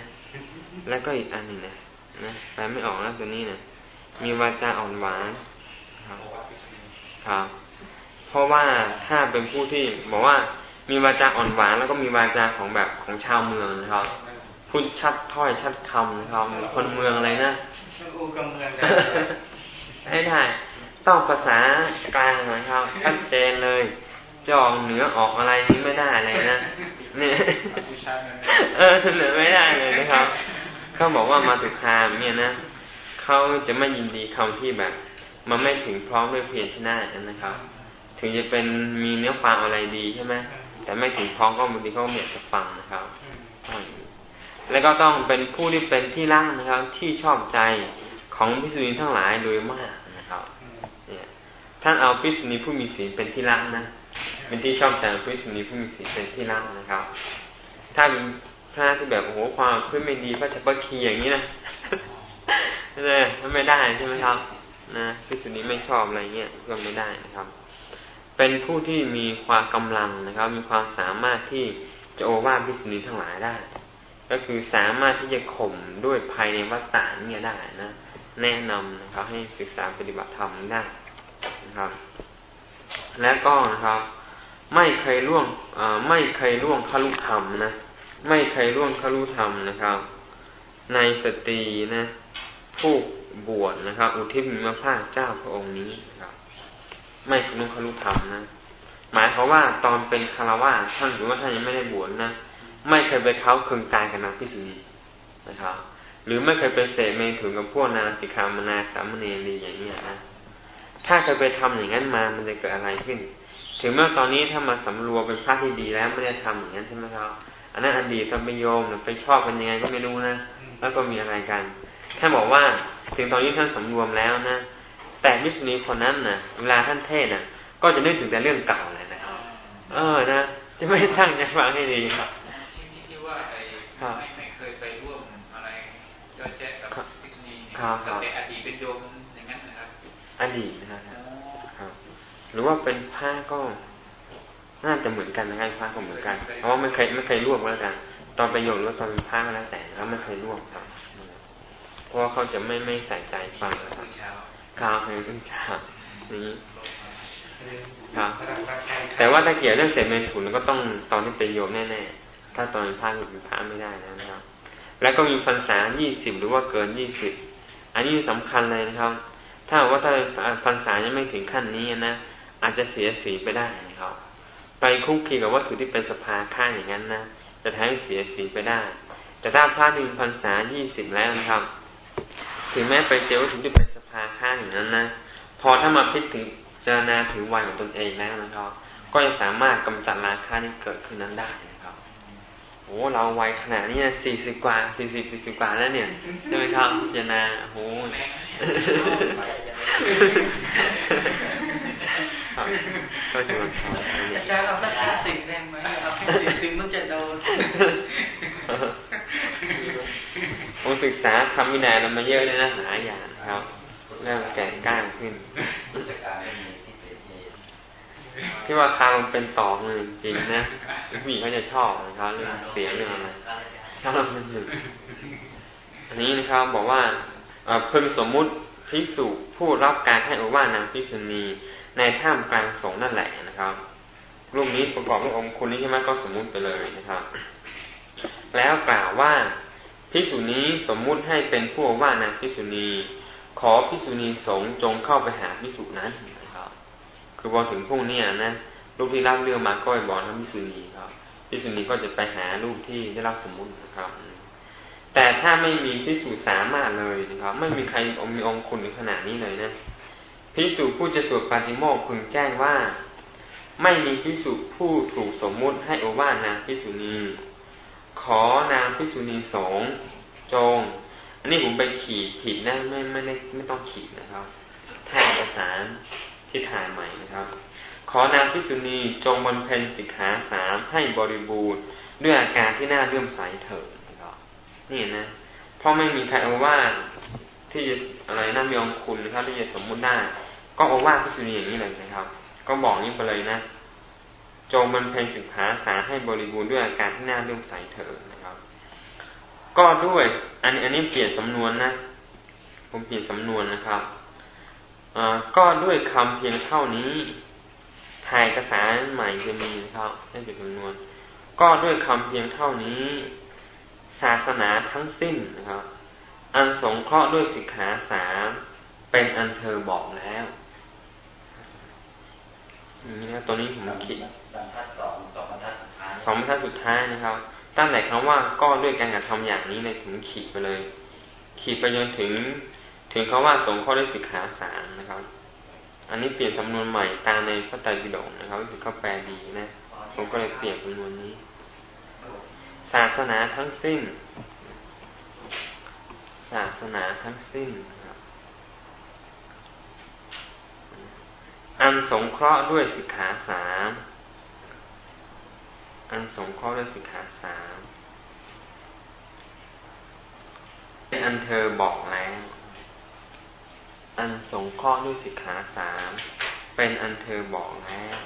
แล้วก็อีกอันหนึ่งนะนะแปลไม่ออกแล้วตัวนี้นะมีวาจาอ่อนหวานครับครับ เพราะว่าถ้าเป็นผู้ที่บอกว่ามีวาจาอ่อนหวาน แล้วก็มีวาจาของแบบของชาวเมืองนะครับพูดชัดถ้อยชัดคำนะครับคนเมืองอะไรนะอูกับเมืองไม่ได้ต้องภาษากลางนะครับชัดเจนเลย จองเหนือออกอะไรนี้ไม่ได้เลยนะเนี่ยเออเหนือไม่ได้เลยนะครับ เขาบอกว่ามาถึคามเนี่ยนะเขาจะไม่ยินดีคำที่แบบ มันไม่ถึงพร้อมด้วยเพียรชนะนะครับ ถึงจะเป็นมีเนื้อความอะไรดีใช่ไหมแต่ไม่ถึงพร้อมก็บางทีเขาไม่อยากจะฟังนะครับ แล้วก็ต้องเป็นผู้ที่เป็นที่รักนะครับ ที่ชอบใจของพิสุนีทั้งหลายโดยมากนะครับ เนี่ย ท่านเอาพิสุนีผู้มีศีลเป็นที่รักนะ เป็นที่ชอบใจพิสุนีผู้มีศีลเป็นที่รักนะครับ ถ้าถ้าที่แบบโอ้โหความพื่อไม่ดีพระชัพคีอย่างนี้นะเนี่ยไม่ได้ใช่ไหมครับ นะพิสุนีไม่ชอบอะไรเงี้ยก็ไม่ได้นะครับ เป็นผู้ที่มีความกำลังนะครับ มีความสามารถที่จะโอวาทพิสุนีทั้งหลายได้ ก็คือสามารถที่จะข่มด้วยภายในวัฏฏาเนี่ยได้นะแนะนำนะครับให้ศึกษาปฏิบัติธรรมได้นะครับ และก็นะครับ ไม่เคยล่วงไม่เคยล่วงขลุธรรมนะ ไม่เคยล่วงขลุธรรมนะครับ ในสตรีนะ ผู้บวชนะครับ อุทิศมีมาภาคเจ้าพระองค์นี้นะครับ ไม่เคยล่วงขลุธรรมนะ หมายเขาว่าตอนเป็นคารวะท่านถือว่าท่านยังไม่ได้บวชนะ ไม่เคยไปเขาเคืองกายกับนางพิสุนีนะครับ หรือไม่เคยไปเสพเมถุนกับพวกนาสิกามนาสามเณรีอย่างนี้นะถ้าเคยไปทำอย่างนั้นมามันจะเกิดอะไรขึ้น ถึงแม้ตอนนี้ถ้ามาสำรวมเป็นพระที่ดีแล้วไม่ได้ทำอย่างนั้นใช่ไหมครับอันนั้นอดีตตอนไปโยมไปชอบกันยังไงก็ไม่รู้นะแล้วก็มีอะไรกันแค่บอกว่าถึงตอนนี้ท่านสำรวมแล้วนะแต่มิสนีคนนั้นนะ่ะ เวลาท่านเทศน่ะ ก็จะนึกถึงแต่เรื่องเก่าเลยนะเออนะจะไม่ตั้งใจฟังให้ดีครับที่ว่าไอ้ไม่ไม่เคยไปร่วมอะไรก็แจ้กับมิสนีแต่อดีตเป็นโยมอย่างนั้นนะครับอดีตนะครับครับ หรือว่าเป็นผ้าก็น่าจะเหมือนกันนะครับพระก็เหมือนกัน เพราะว่าไม่เคยไม่เคยร่วมแล้วกันตอนไปโยนหรือตอนเป็นพระก็แล้วแต่แล้วไม่เคยร่วมครับเพราะว่าเขาจะไม่ไม่ใส่ใจฟังนะครับข้าวให้ขึ้นชานี้ครับแต่ว่าถ้าเกี่ยวเรื่องเสพเมถุนก็ต้องตอนที่เป็นโยมแน่ๆ ถ้าตอนเป็นพระเป็นพระไม่ได้นะครับ แล้วก็มีพรรษายี่สิบหรือว่าเกินยี่สิบ อันนี้สำคัญเลยนะครับ ถ้าว่าถ้าพรรษายังไม่ถึงขั้นนี้นะ อาจจะเสียสีไปได้นะครับ ไปคุกคีกับวัตถุที่เป็นสภาค่าอย่างนั้นนะจะทำให้เสียสีไปได้ แต่ถ้าพระหนึ่งพรรษายี่สิบแล้วนะครับ ถึงแม้ไปเจอวัตถุที่เป็นสภาค่าอย่างนั้นนะพอถ้ามาพิจิจารณาถึงวัยของตนเองแล้วนะครับ ก็จะสามารถกำจัดราคาที่เกิดขึ้นนั้นได้นะครับโอ้เราวัยขนาดนี้สี่สิบกว่าสี่สิบสี่สิบกว่าแล้วเนี่ยใช่ไหมครับพิจารณาโอ้ ก็จะมาทำอาจารย์เอาสักห้าสิบแรงไหมเอาแค่สิบสิบมันจะโดนผมศึกษาทำวินัยเรามาเยอะเลยนะหาอย่างครับเริ่มแก่ก้างขึ้นที่ว่าคางมันเป็นต่อเงินจริงนะผู้หญิงเขาจะชอบนะครับเรื่องเสียงเรื่องอะไรถ้าเราเป็นหนึ่งอันนี้นะครับบอกว่าเพิ่งสมมุติพิสุผู้รับการให้อวานางพิษุณี ในท่ามกลางสงนั่นแหละนะครับรูปนี้ประกอบด้วยองค์คุณนี้ใช่ไหมก็สมมุติไปเลยนะครับ แล้วกล่าวว่าพิสุนี้สมมุติให้เป็นผู้ว่านางพิสุณี ขอพิสุณีสงจงเข้าไปหาพิสุนั้นนะครับ คือพอถึงพวกนี้นะรูปที่รับเรื่องมาก็ไปบอกท่านพิสุณีครับพิสุณีก็จะไปหารูปที่ได้รับสมมุตินะครับ แต่ถ้าไม่มีพิสูจสามารถเลยนะครับ ไม่มีใครมีองค์คุณในขนาดนี้เลยนะ พิสุผู้จะสวดปาฏิโมกข์พึงแจ้งว่า ไม่มีพิสุผู้ถูกสมมุติให้โอวาทนางพิสุณีขอนางพิสุณีสงจง อันนี้ผมไปขีดผิดนะไม่ไม่ได้ไม่ต้องขีดนะครับแทนเอกสารที่ถ่ายใหม่นะครับ ขอนางพิสุณีจงบำเพ็ญสิกขาสามให้บริบูรณ์ด้วยอาการที่น่าเลื่อมใสเถิดนะครับนี่นะเพราะไม่มีใครเอาว่า ที่จะอะไรน่ามีองคุณนะครับที่จะสมมุติได้ก็โอวาทพิสุนีอย่างนี้เลยนะครับ ก็บอกนี้ไปเลยนะ จงมันเพนศึกษาสาให้บริบูรณ์ด้วยอาการที่น่าเลื่อมใสเถิดนะครับ ก็ด้วยอันอันนี้เปลี่ยนสำนวนนะผมเปลี่ยนสำนวนนะครับก็ด้วยคำเพียงเท่านี้ถ่ายเอกสารใหม่จะมีนะครับให้เป็นสำนวน ก็ด้วยคำเพียงเท่านี้ ศาสนาทั้งสิ้นนะครับ อันสงเคราะห์ด้วยสิกขาสามเป็นอันเธอบอกแล้วนี่นะตัวนี้ผมคิดสองบรรทัดสุดท้ายนะครับ ตั้งแต่คำว่าก็ด้วยการกระทำอย่างนี้ในถึงขีดไปเลย ขีดไปจนถึง ถึงคาว่าสงข้อด้วยสิกขาสารนะครับ อันนี้เปลี่ยนสำนวนใหม่ตามในพระไตรปิฎกนะครับก็คือเขาแปลดีนะ ผมก็เลยเปลี่ยนสำนวนนี้ ศาสนาทั้งสิ้น ศาสนาทั้งสิ้นอันสงเคราะห์ด้วยสิกขาสามอันสงเคราะห์ด้วยสิกขาสามอันเธอบอกแล้วอันสงเคราะห์ด้วยสิกขาสามเป็นอันเธอบอกแล้ว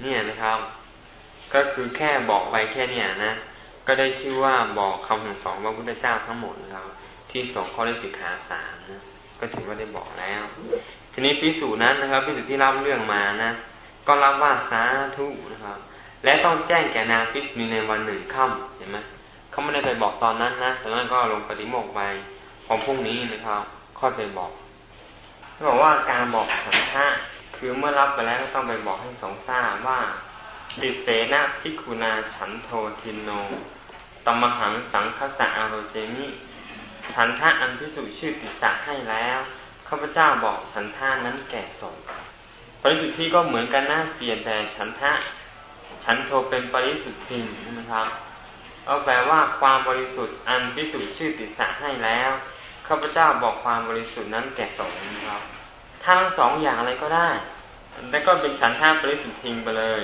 เนี่ยนะครับ ก็คือแค่บอกไปแค่เนี้ยนะ ก็ได้ชื่อว่าบอกคำสั่งสอนพระพุทธเจ้าทั้งหมดนะครับ ที่สองเคราะห์ด้สิกขาสามนะก็ถือว่าได้บอกแล้ว ทีนี้พิสูจนั้นนะครับพิสูจที่รับเรื่องมานะก็รับว่าสาธุนะครับ และต้องแจ้งแก่นางพิสูจในวันหนึ่งค่ำเห็นไหมเขาไม่ได้ไปบอกตอนนั้นนะตอนนั้นก็ลงปฏิโมกไปพอพรุ่งนี้นะครับ ค่อยไปบอกเขาบอกว่าการบอกสันทะคือเมื่อรับไปแล้วก็ต้องไปบอกให้สองทราบว่าติเสนะพิคุณาฉันโททินโน ตมหังสังคสะอารเจมิฉันท่าอันพิสูจชื่อปิสะให้แล้วข้าพเจ้าบอกฉันท่านั้นแก่สงปริสุทธิก็เหมือนกันนะเปลี่ยนแต่ฉันทะ ฉันโทเป็นปริสุทธินะครับเอาแปลว่าความบริสุทธิ์อันพิสุทธิ์ชื่อติสะให้แล้วข้าพเจ้าบอกความบริสุทธิ์นั้นแก่สงนะครับทั้งสองอย่างอะไรก็ได้แล้วก็เป็นฉันท่าบริสุทธิ์ทิงไปเลย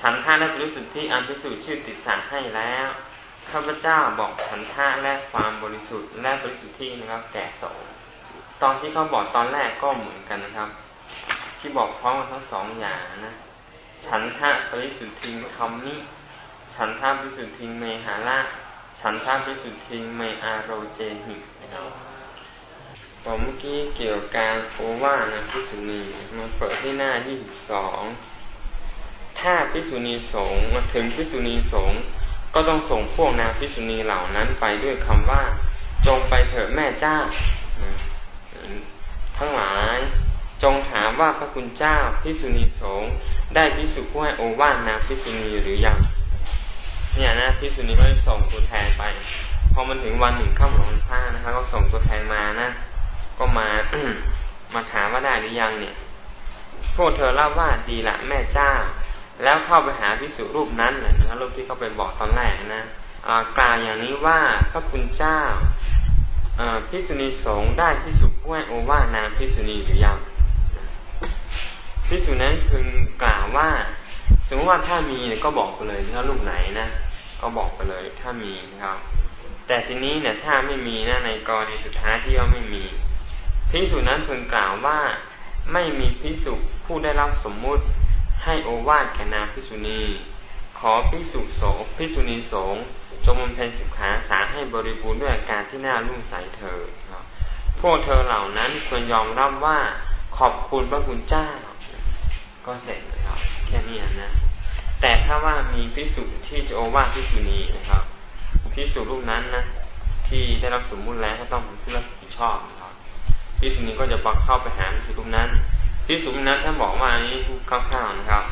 ฉันท่าและบริสุทธิ์ที่อันพิสูจน์ชื่อติสาให้แล้ว ข้าพเจ้าบอกฉันท่าและความบริสุทธิ์และบริสุทธิ์ที่นะครับแก่สงตอนที่เขาบอกตอนแรกก็เหมือนกันนะครับ ที่บอกพร้อมกันทั้งสองอย่างนะฉันท่าบริสุทธิ์ทิ้งคำนี้ ฉันท่าบริสุทธิ์ทิ้งเมหาละฉันท่าบริสุทธิ์ทิ้งเมอาโรเจหินะครับต่อเมื่อกี้เกี่ยวกับการโอว่านะพิสุนีมาเปิดที่หน้าที่สิบสองถ้าพิสุนีสงมาถึงพิสุนีสง ก็ต้องส่งพวกนางพิสุนีเหล่านั้นไปด้วยคำว่า จงไปเถิดแม่เจ้า ทั้งหลาย จงถามว่าพระคุณเจ้าพิสุนีสงได้พิสุผู้ให้โอวาทนางพิสุนีหรือยัง เนี่ยนะพิสุนีก็ส่งตัวแทนไป พอมันถึงวันหนึ่งข้ามหลวงพ่านะครับก็ส่งตัวแทนมานะ ก็มามาถามว่าได้หรือยังเนี่ย พวกเธอเล่าว่าดีละแม่เจ้า แล้วเข้าไปหาพิสุรูปนั้นนะครับรูปที่เขาไปบอกตอนแรกนะกล่าวอย่างนี้ว่าพระคุณเจ้าพิสุณีสงได้พิสุผู้ให้โอวานามพิสุณีหรือยังพิสุนั้นพึงกล่าวว่า สมมติว่าถ้ามีก็บอกไปเลยถ้ารูปไหนนะก็บอกไปเลยถ้ามีนะครับ แต่ทีนี้เนี่ยถ้าไม่มีนะในกรณีสุดท้ายที่ว่าไม่มีพิสุนั้นพึงกล่าวว่าไม่มีพิสุผู้ได้รับสมมุติ ให้โอวาทแก่นางพิสุณี ขอพิสุโสพิสุณีสงจงมันเพนสิกขาสาให้บริบูรณ์ด้วยอาการที่น่ารุ่งใสเธอพวกเธอเหล่านั้นควรยอมรับว่าขอบคุณพระคุณเจ้า ก็เสร็จนะครับแค่นี้นะ แต่ถ้าว่ามีพิสุที่จะโอวาทพิสุณีนะครับพิสุรูปนั้นนะที่ได้รับสมมุติแล้วก็ต้องผู้รับผิดชอบพิสุนีก็จะปักเข้าไปหาพิสุรูปนั้น พิสุนั้นท่านบอกว่านี้คร่าวๆนะครับ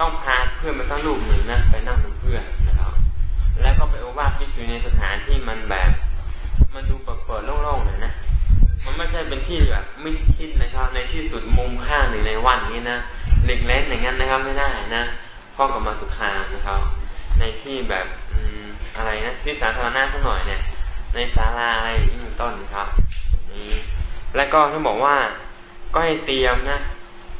ต้องพาเพื่อนมาสักรูปหนึ่งนะไปนั่งเป็นเพื่อนนะครับ แล้วก็ไปโอวาทพิสุในสถานที่มันแบบ มันดูเปิดๆโล่งๆหน่อยนะมันไม่ใช่เป็นที่แบบไม่คิดนะครับ ในที่สุดมุมข้างหนึ่งในวันนี้นะเหล็กเล่นอย่างนั้นนะครับไม่ได้นะพ่อกับมาสุขามนะครับ ในที่แบบอืมอะไรนะที่สาธารณะสักหน่อยเนี่ย ในศาลาอะไรอย่างนี้ต้นครับนี้แล้วก็ท่านบอกว่า ก็ให้เตรียมนะ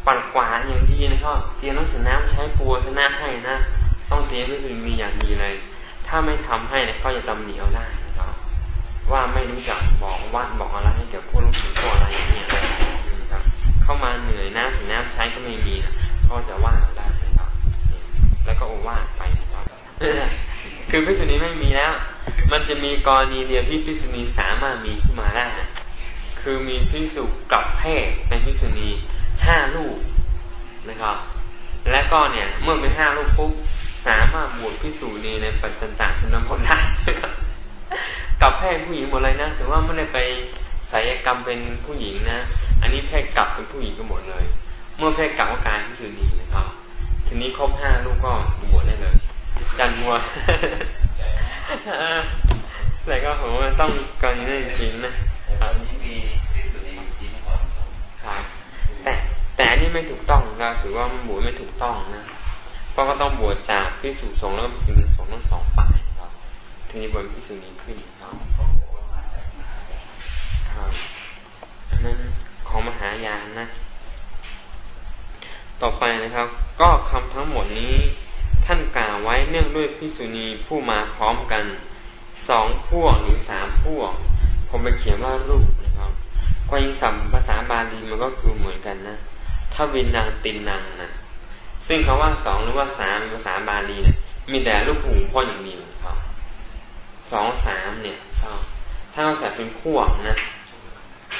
ปัดกวาดอย่างดีนะครับเตรียมน้ำสน้ำใช้ปัวชนะให้นะต้องเตรียมก็คือมีอย่างดีเลย ถ้าไม่ทำให้เนี่ยเขาจะตำหนิเอาได้นะครับว่าไม่รู้จักบอกวัดบอกอะไรให้เกี่ยวกับผู้รู้สึกพวกอะไรอย่างเงี้ยนะครับ เข้ามาเหนื่อยน้ำสน้ำใช้ก็ไม่มีนะเขาจะว่าเราได้นะครับ แล้วก็โอว่าไปนะครับคือพิษุนีไม่มีแล้ว มันจะมีกรณีเดียวที่พิษุนีสามารถมีขึ้นมาได้ คือมีพิสุกับเพศเป็นพิสุณีห้าลูกนะครับ และก็เนี่ย เมื่อเป็นห้าลูกปุ๊บสามารถบวชพิสูนีในปัจจันตชนพลได้กับเพศผู้หญิงหมดเลยนะถือว่าไม่ได้ไปศัยกรรมเป็นผู้หญิงนะ อันนี้เพศกลับเป็นผู้หญิงก็หมดเลย เมื่อเพศกลับก็กลายพิสูนีนะครับ ทีนี้ครบห้าลูกก็บวชได้เลย จันมัวแต่ก็ผมว่าต้องกรณีนี้จริงนะครับ มีที่สุดในที่นครครับแต่แต่อันนี้ไม่ถูกต้องนะถือว่าบวชไม่ถูกต้องนะเพราะก็ต้องบวชจากพิสุสงแล้วก็พิสุสงทั้งสองฝ่ายครับทีนี้บวชพิสุนี้ขึ้นครับครับนั้นของมหายานนะ ต่อไปนะครับ ก็คำทั้งหมดนี้ท่านกล่าวไว้เนื่องด้วยพิสุณีผู้มาพร้อมกันสองพวกหรือสามพวก ผมไปเขียนว่ารูป นะครับก็ยิงสัมภาษาบาลีมันก็คือเหมือนกันนะถ้าวินนางตินนางนะซึ่งคาว่าสองหรือว่าสามภาษาบาลีเนี่ย มีแต่ลูกหูพ่ออย่างเดียวครับสองสามเนี่ยครับถ้าเราใส่เป็นพวกนะ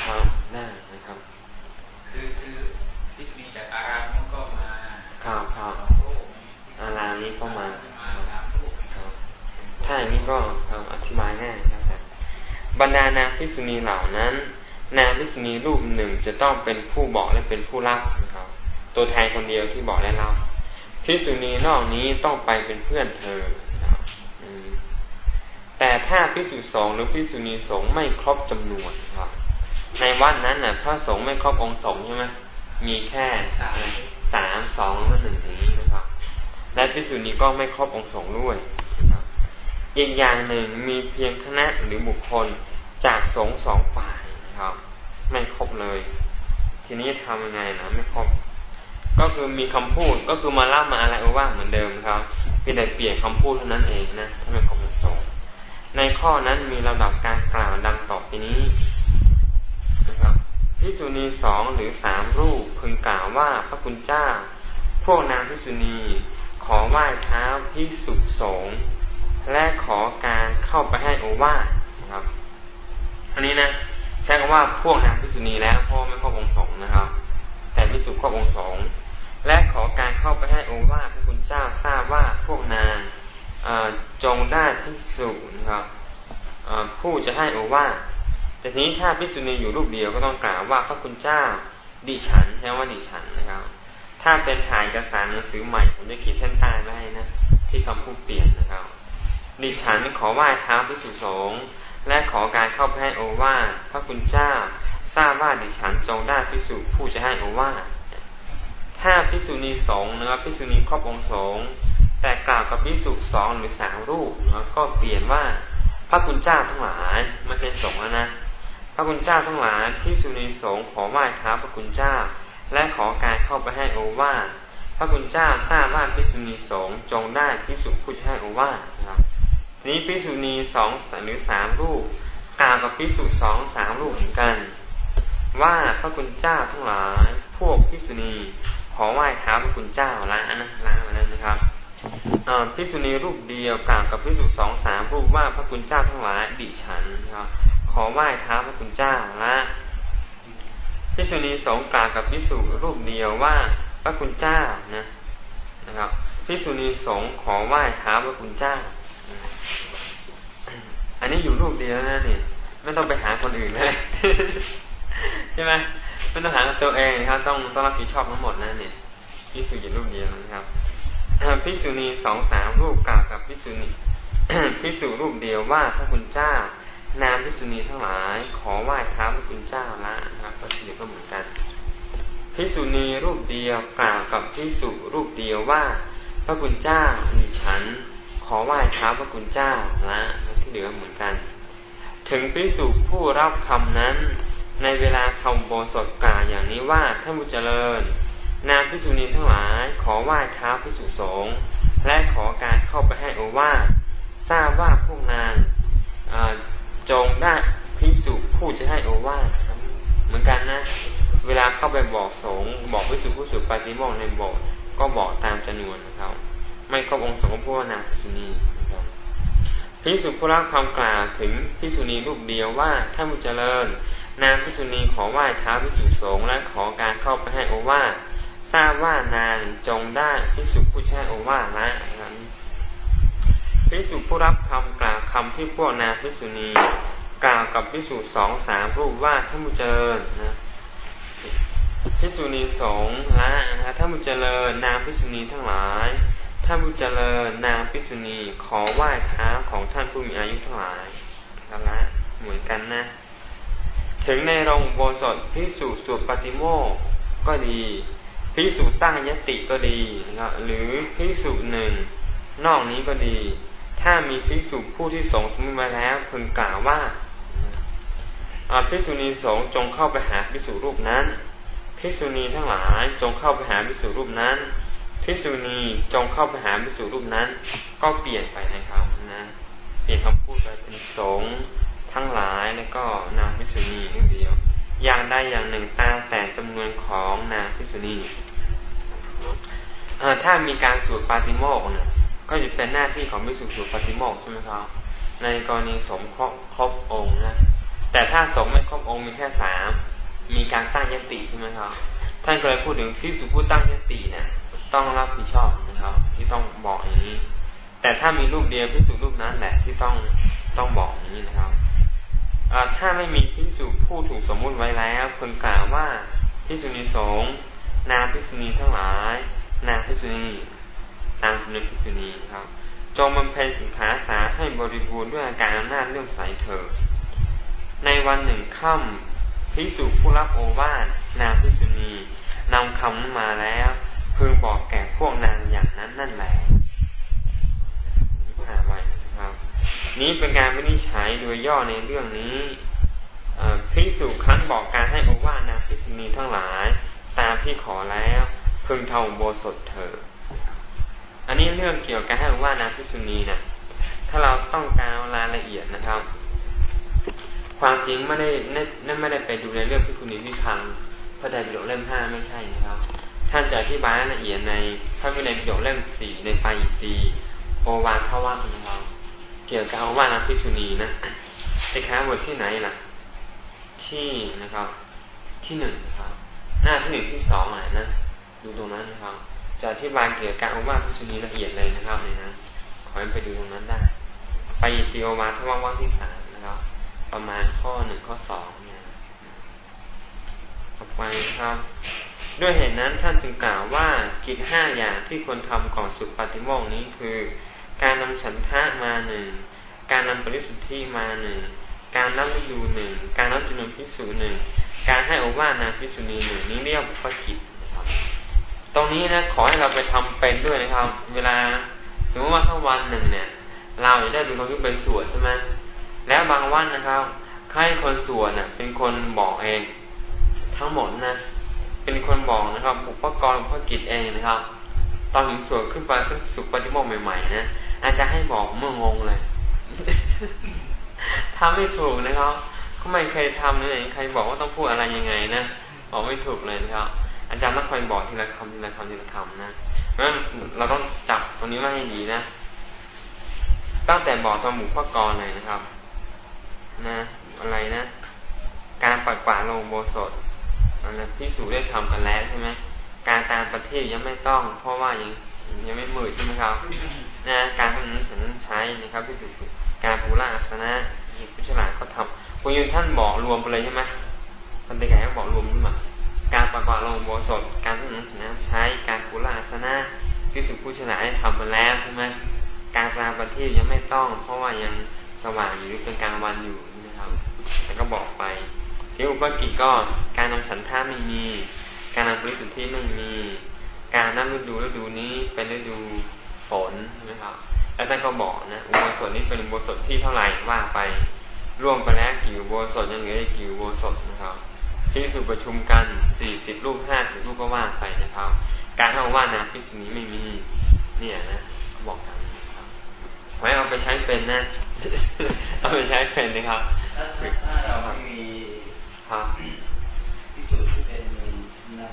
ครับได้นะครับ คือคือที่มีจากอารามมันก็มาครับครับอารามนี้ก็มาครับถ้าอย่างนี้ก็ครับอธิบายง่ายครับบรรดานางพิษุณีเหล่านั้น นางพิษุณีรูปหนึ่งจะต้องเป็นผู้บอกและเป็นผู้รับนะครับ ตัวแทนคนเดียวที่บอกและรับพิษุณีนอกนี้ต้องไปเป็นเพื่อนเธอแต่ถ้าพิสุสงหรือพิสุณีสงไม่ครบจำนวนครับในวัดนั้นน่ะพระสงฆ์ไม่ครบองค์สงใช่ไหมมีแค่สามสองและหนึ่งนี้นะครับ และพิสูจนีก็ไม่ครบองค์สงด้วยนอีกอย่างหนึ่งมีเพียงคณะหรือบุคคลจากสงสองฝ่าย ครับ ไม่ครบเลย ทีนี้ทำยังไงนะไม่ครบ ก็คือมีคำพูดก็คือมาเล่ามาอะไรว่าเหมือนเดิมครับเพียงแต่เปลี่ยนคำพูดเท่านั้นเองนะถ้าไม่ครบองค์สงในข้อนั้นมีระดับการกล่าวดังต่อไปนี้นะครับพิสุณีสองหรือสามรูปพึงกล่าวว่าพระคุณเจ้า พวกนางพิสุณีขอไหว้เท้าพิสุสงและขอการเข้าไปให้โอวาทนะครับ อันนี้นะ ใช้คำว่าพวกนางพิสุณีแล้วพ่อไม่ครอบองค์สงนะครับ แต่พิสุครอบองค์สงและขอการเข้าไปให้โอวาพระคุณเจ้าทราบว่าพวกนางจงได้พิสุนะครับผู้จะให้โอวาแต่ทีนี้ถ้าพิสุณีอยู่รูปเดียวก็ต้องกล่าวว่าพระคุณเจ้าดิฉันใช่ว่าดิฉันนะครับ ถ้าเป็นถ่ายเอกสารหนังสือใหม่ผมจะขีดเส้นใต้ไว้นะที่คำพูดเปลี่ยนนะครับ ดิฉันขอไหว้เท้าพิสุสงฆ์ และขอการเข้าไปให้โอวาทพระคุณเจ้า ทราบว่าดิฉันจงได้พิสุผู้จะให้โอวาทถ้าพิสุณีสงนะครับพิสุณีครอบองค์สงแต่กล่าวกับพิสุสองหรือสามรูปแล้วก็เปลี่ยนว่าพระคุณเจ้าทั้งหลายไม่ใช่สงนะพระคุณเจ้าทั้งหลายพิสุณีสงขอไหว้เท้าพระคุณเจ้า และขอการเข้าไปให้โอวาทพระคุณเจ้าทราบว่าพิสุณีสงจงได้พิสุผู้จะให้โอวาท นี้พิสุณีสองหรือสามรูปกล่าวกับพิสุสองสามรูปเหมือนกัน ว่าพระคุณเจ้าทั้งหลายพวกพิสุณีขอไหว้เท้าพระคุณเจ้าล้างนะล้างมาแล้วนะครับพิสุณีรูปเดียวกล่าวกับพิสุสองสามรูปว่าพระคุณเจ้าทั้งหลายดิฉันครับขอไหว้เท้าพระคุณเจ้าละพิสุณีสองกล่าวกับพิสุรูปเดียวว่าพระคุณเจ้านะนะครับพิสุณีสงขอไหว้เท้าพระคุณเจ้า อันนี้อยู่รูปเดียวนะนี่ไม่ต้องไปหาคนอื่นเลยใช่ไหมไม่ต้องหาตัวเองนะครับต้องต้องรับผิดชอบทั้งหมดนะเนี่ยพิสุอยู่รูปเดียวนะครับพิสุณีสองสามรูปกล่าวกับพิสุณีพิสุรูปเดียวว่าพระคุณเจ้านามพิสุณีทั้งหลาย ขอไหว้เท้าพระคุณเจ้าละนะครับก็ถือก็เหมือนกันพิสุณีรูปเดียวกล่าวกับพิสุรูปเดียวว่า พระคุณเจ้ามีฉัน อไหว้เท้าพระคุณเจ้าละที่เหลือเหมือนกัน ถึงพิสุผู้รับคำนั้น ในเวลาคำโบสถกล่าวอย่างนี้ว่าท่านผู้เจริญ นางพิสุณีทั้งหลายขอไหว้เท้าพิสุสงฆ์และขอการเข้าไปให้โอวาทราบว่าพวกนางจงได้พิสุผู้จะให้โอวาทเหมือนกันนะ เวลาเข้าไปบอกสงบอกพิสุผู้สุปฏิโมกในโบสถ์ก็บอกตามจำนวนนะครับ ไม่ครบองค์สงฆ์ผู้นาพิสุณีพิสุผู้รับคำกล่าวถึงพิสุณีรูปเดียวว่าถ้ามุเจริญ นางพิสุณีขอไหว้เท้าพิสุสงฆ์และขอการเข้าไปให้โอวาทราบว่านางจงได้พิสุผู้แช่โอวาละนั้นพิสุผู้รับคำกล่าวคำที่พวกนางพิสุณีกล่าวกับพิสุสองสามรูปว่าท่านมุเจริญนะพิสุณีสงละนะท่านมุเจริญนางพิสุณีทั้งหลาย ท่านมุเจริญนางพิสุณีขอไหว้เท้าของท่านผู้มีอายุทั้งหลายละเหมือนกันนะ ถึงในโรงโบสถพิสุสุปฏิโมกก็ดีพิสูจตั้งยติก็ดีนะครับหรือพิสูจหนึ่งนอกนี้ก็ดี ถ้ามีพิสูจผู้ที่สงสมมาแล้วพึงกล่าวว่าพิสุณีสงจงเข้าไปหาพิสูรูปนั้นพิสุณีทั้งหลายจงเข้าไปหาพิสูรูปนั้น พิสุณีจงเข้าไปหาพิสูรูปนั้น ก็เปลี่ยนไปนะครับนะเปลี่ยนคำพูดไปเป็นสงทั้งหลายแล้วก็นางพิสุณีนิดเดียวอย่างใดอย่างหนึ่งตามแต่จำนวนของนางพิษุณีถ้ามีการสวดปาติโมกเนี่ยก็จะเป็นหน้าที่ของพิสุสวดปาติโมกใช่ไหมครับในกรณีสมครบครบองค์นะแต่ถ้าสมไม่ครบองค์มีแค่สามมีการตั้งยติใช่ไหมครับท่านเคยพูดถึงพิสุผู้ตั้งยตินี่ย ต้องรับผิดชอบนะครับ ที่ต้องบอกอย่างนี้ แต่ถ้ามีรูปเดียวพิสุรูปนั้นแหละที่ต้องต้องบอกอย่างนี้นะครับถ้าไม่มีพิสุผู้ถูกสมมุติไว้แล้วพึงกล่าวว่าพิสุณีสงนางพิสุณีทั้งหลาย นางพิสุณีนางสุนพิสุณีครับ จงบำเพ็ญสิกขาสาให้บริบูรณ์ด้วยอาการอำนาจเรื่องสายเธอในวันหนึ่งค่ำพิสุผู้รับโอวาทนางพิสุณีนำคำนั้นมาแล้ว พึงบอกแก่พวกนางอย่างนั้นนั่นแหละผ่าไว้ครับ นี้เป็นการวินิจฉัยโดยย่อในเรื่องนี้พิสุคั้นบอกการให้อว่านางพิสุนีทั้งหลาย ตามที่ขอแล้ว พึงเทำโบสถเถิดอันนี้เรื่องเกี่ยวกับให้อว่านางพิสุนีนะถ้าเราต้องการรายละเอียดนะครับ ความจริงไม่ได้ไม่ได้ไปดูในเรื่องพิสุนีพิพังพระไตรปิฎกเล่มห้าไม่ใช่นะครับ ท่านจะอธิบายรายละเอียดในพระวินัยปิฎกเล่มสี่ในปายิตีโอวาทวัตนะครับเกี่ยวกับว่านาพิสุนีนะสิกขาบทที่ไหนล่ะ ที่นะครับ ที่หนึ่งนะครับ หน้าที่หนึ่งที่สองอะนะดูตรงนั้นนะครับ จะอธิบายเกี่ยวกับการว่าพิชุนีละเอียดเลยนะครับเลยนะขอให้ไปดูตรงนั้นได้ไปตีโอมาทว่าว่าที่สามนะครับ ประมาณข้อหนึ่งข้อสองเนี่ยต่อไปครับ ด้วยเหตุนั้นท่านจึงกล่าวว่ากิจห้าอย่างที่ควรทำก่อนสุดปฏิโมกนี้คือ การนำฉันทะมาหนึ่งการนำปริสุทธิมาหนึ่งการนับฤดูหนึ่งการนับจำนวนพิสูจหนึ่งการให้อวานาพิสุนีหนึ่งนี้เรียกว่ากิจนะครับ ตรงนี้นะขอให้เราไปทำเป็นด้วยนะครับ เวลาสมมติว่าสักวันหนึ่งเนี่ย เราจะได้เป็นคนที่ไปสวดใช่ไหมแล้วบางวันนะครับใครคนสวดน่ะเป็นคนบอกเอง ทั้งหมดนะ เป็นคนบอกนะครับบุพกรพระกิจเองนะครับ ตอนถึงสวดขึ้นไปสักสุขปฏิโมกใหม่ๆนะอาจจะให้บอกเมื่องงเลยทำไม่ถูกนะครับก็ไม่เคยทำเลยใครบอกว่าต้องพูดอะไรยังไงนะบอกไม่ถูกเลยนะครับ อาจารย์ต้องคอยบอกทีละคำทีละคำทีละคำนะเพราะฉะนั้นเราต้องจับตรงนี้มาให้ดีนะตั้งแต่บอกตอนหมู่ข้อกรเลยนะครับ นะ อะไรนะ การปัดกวาดลงโบสถ อันนั้นพิสูจได้ทำกันแล้วใช่ไหมการตามประเทศยังไม่ต้อง เพราะว่ายังยังไม่มืดใช่ไหมครับนะการทำนั้นฉันใช้นะครับพิสูจการภูราสนะผู้ฉลาดก็ทำคุณยุนท่านบอกรวมไปเลยใช่ไหมท่านเด็กใหญ่ก็บอกรวมขึ้นมาการประกอบลงโบสถการทุ่งน้ำน้ำใช้การกุลาสนะพิสุผู้ชนะได้ทำมาแล้วใช่ไหมการกลางประทีปยังไม่ต้อง เพราะว่ายังสว่างอยู่เป็นกลางวันอยู่นะครับแล้วก็บอกไป ที่อุปกิจก็การนำฉันท่าไม่มี การนำบริสุทธิ์ที่ไม่มี การนั่งฤดูฤดูนี้เป็นฤดูฝนใช่ไหมครับ แล้วท่านก็บอกนะอุโบสถนี้เป็นอุโบสถที่เท่าไหร่ว่าไปร่วมไปแล้วกี่อุโบสถยังเหลืออีกกี่อุโบสถนะครับที่สุประชุมกันสี่สิบรูปห้าสิบรูปก็ว่าไปนะครับ การเท่าว่านาพิสนี้ไม่มี เนี่ยนะเขาบอกกันนะครับไว้เอาไปใช้เป็นนะ เอาไปใช้เป็นนะครับถ้าเราไม่มี ครับที่สุดที่เป็นนา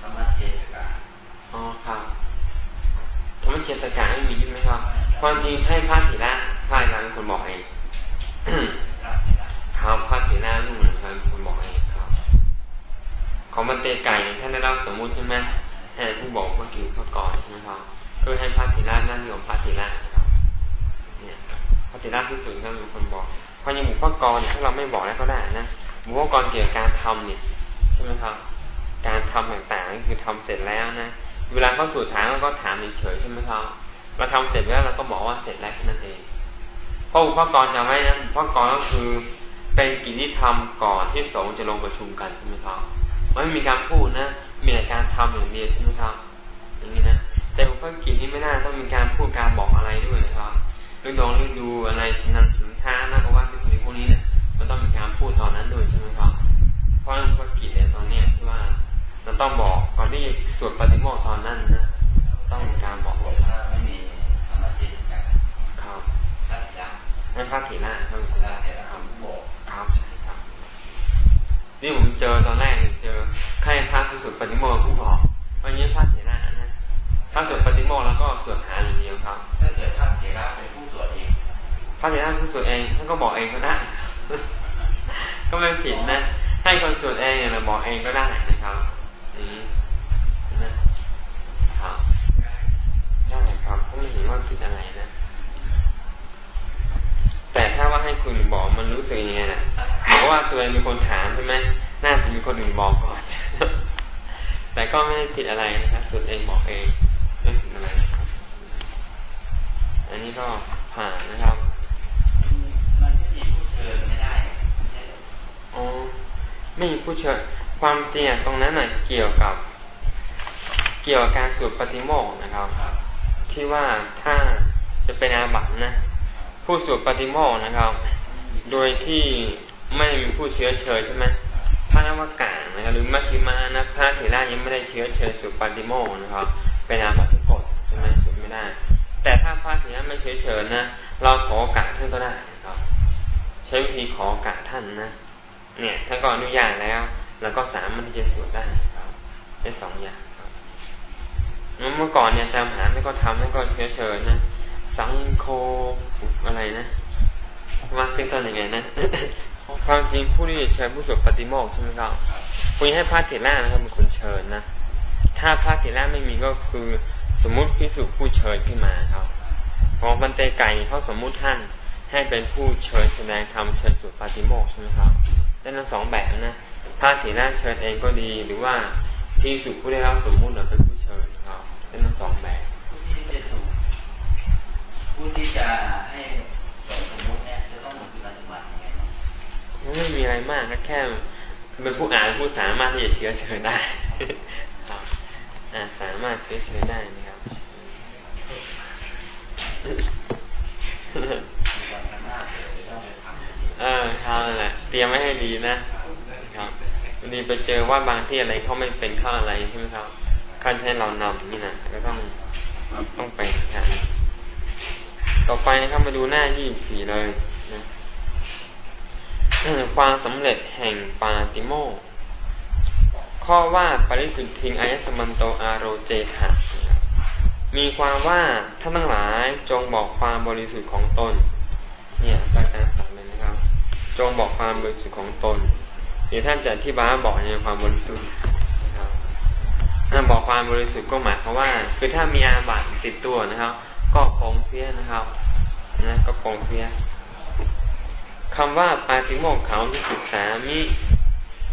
ธรรมเจตกาอ๋อครับธรรมเจตกาไม่มีใช่ไหมครับ ความจริงให้พระศิระพระอรย์เป็นคนบอกเองครับพระเสนาลูกนครับคุณบอกเองครับของมาเตไก่ท่านได้เล่าสมมุติใช่ไหมให้ผู้บอกว่ากิ่พระกรใช่ไหมครับคือให้พระเสนานั่งอยู่พระเสนาครับ เนี่ยพระเสนาที่สุดก็เป็นคนบอก ราะยังหมู่พระกรถ้าเราไม่บอกแล้วก็ได้นะหมู่พระกรเกี่ยวกับการทำเนี่ยใช่ไหมครับ การทำต่างๆคือทำเสร็จแล้วนะเวลาเขาสูตรถามก็ถามเฉยๆใช่ไหมครับเราทำเสร็จแล้วเราก็บอกว่าเสร็จแล้วแค่นั้นเองเพราะอุปกรณ์จะไม่นะอุปกรณ์ก็คือเป็นกิจที่ทำก่อนที่สงจะลงประชุมกันใช่ไหมครับไม่มีการพูดนะมีแต่การทำอย่างเดียวใช่ไหมครับอย่างนี้นะแต่อุปกิจนี้ไม่น่าต้องมีการพูดการบอกอะไรด้วยนะครับเรื่องดองเรื่องดูอะไรชินันสิน ค้านะเพราะว่าเป็นสิ่งพวกนี้เนี่ยมันต้องมีการพูดตอนนั้นด้วยใช่ไหมครับ เพราะอุปกิจเนี่ยตอนเนี้ยที่ว่าเราต้องบอกก่อนที่สวดปฏิโมกข์ตอนนั้นนะต้องมีการบอกบอกถ้าไม่มีธรรมจิตครับพระยาให้พระเถระท่านพระเถระทำบอกครับใช่ครับ นี่ผมเจอตอนแรกเจอใครพระที่สุดปฏิโมกข์ผู้บอกวันนี้พระเถระนะพระสวดปฏิโมกข์แล้วก็สวดหาอย่างเดียวครับ ถ้าเกิดพระเถระเป็นผู้สวดเอง พระเถระผู้สวดเองท่านก็บอกเองก็ได้ ก็ไม่ผิดนะ ให้คนสวดเองเนี่ยเราบอกเองก็ได้นะครับนี้นะครับได้ครับก็ไม่เห็นว่าผิดอะไรนะ แต่ถ้าว่าให้คุณบอกมันรู้สึกยังไงนะเพราะว่าตัวเองมีคนถามใช่ไหมน่าจะมีคนอื่นบอกก่อน แต่ก็ไม่ได้ผิดอะไรนะครับสุดเองบอกเองไม่ผิดอะไร อันนี้ก็ผ่านนะครับ ไม่มีผู้เชิญไม่ได้อ๋อไม่มีผู้เชิญความจริงตรงนั้นน่ะเกี่ยวกับ เกี่ยวกับการสวดปฏิโมกนะครับ ที่ว่าถ้าจะเป็นอาบัตินะ ผู้สวดปฏิโมกนะครับ โดยที่ไม่มีผู้เชื้อเชิญใช่ไหมพระนวากานะครับหรือมัชชิมานะพระเถระยังไม่ได้เชื้อเชิญสวดปฏิโมกนะครับ เป็นอาบัติทุกกฎใช่ไหมสวดไม่ได้ แต่ถ้าพระเถระไม่เชื้อเชิญนะเราขอโอกาสท่านก็ได้นะครับ ใช้วิธีขอโอกาสท่านนะ เนี่ยท่านก็อนุญาตแล้วแล้วก็สามารถที่จะสวดได้ครับได้สองอย่างครับเมื่อก่อนเนี่ยจำหาแล้วก็ทำแล้วก็เชื้อเชิญนะสังโคอะไรนะว่าขึ้นต้นยังไงนะความจริงผู้ที่เชิญผู้สวดปฏิโมกข์ใช่ไหมครับคุณให้พระเถระนะครับเป็นคนเชิญนะถ้าพระเถระไม่มีก็คือสมมุติพิสุผู้เชิญขึ้นมาครับของบันเตไก่เขาสมมุติท่านให้เป็นผู้เชิญแสดงธรรมเชิญสวดปฏิโมกข์ใช่ไหมครับ ได้ทั้งสองแบบนะพระเถระเชิญเองก็ดี หรือว่าที่สุผู้ได้รับสมมุติเป็นผู้เชิญครับได้ทั้งสองแบบผู้ที่จะถูกผู้ที่จะให้สมมุติเนี่ยจะต้องปฏิบัติยังไงไม่มีอะไรมากนะแค่เป็นผู้อ่านผู้สามารถที่จะเชื้อเชิญได้ครับอ่าสามารถเชื้อเชิญได้นะครับ เออครับแหละเตรียมไว้ให้ดีนะครับวันนี้ไปเจอว่าบางที่อะไรเขาไม่เป็นข้าอะไรใช่ไหมครับขั้นให้เรานำนี่นะก็ต้องต้องไปครับต่อไปนะครับมาดูหน้ายี่สี่เลยนะความสำเร็จแห่งปาติโมข้อว่าปริสุทธิงอายสมันโตอาโรเจถะมีความว่าท่านทั้งหลายจงบอกความบริสุทธิ์ของตน เนี่ยอาจารย์สั่งเลยนะครับ จงบอกความบริสุทธิ์ของตนเดี๋ยวท่านจะที่บ้าบอกในความบริสุทธิ์นะครับบอกความบริสุทธิ์ก็หมายความว่า คือถ้ามีอาบัติติดตัวนะครับ ก็ปองเสียนะครับนะก็ปองเสียคำว่าปาติโมกเขาที่ศึกษามิ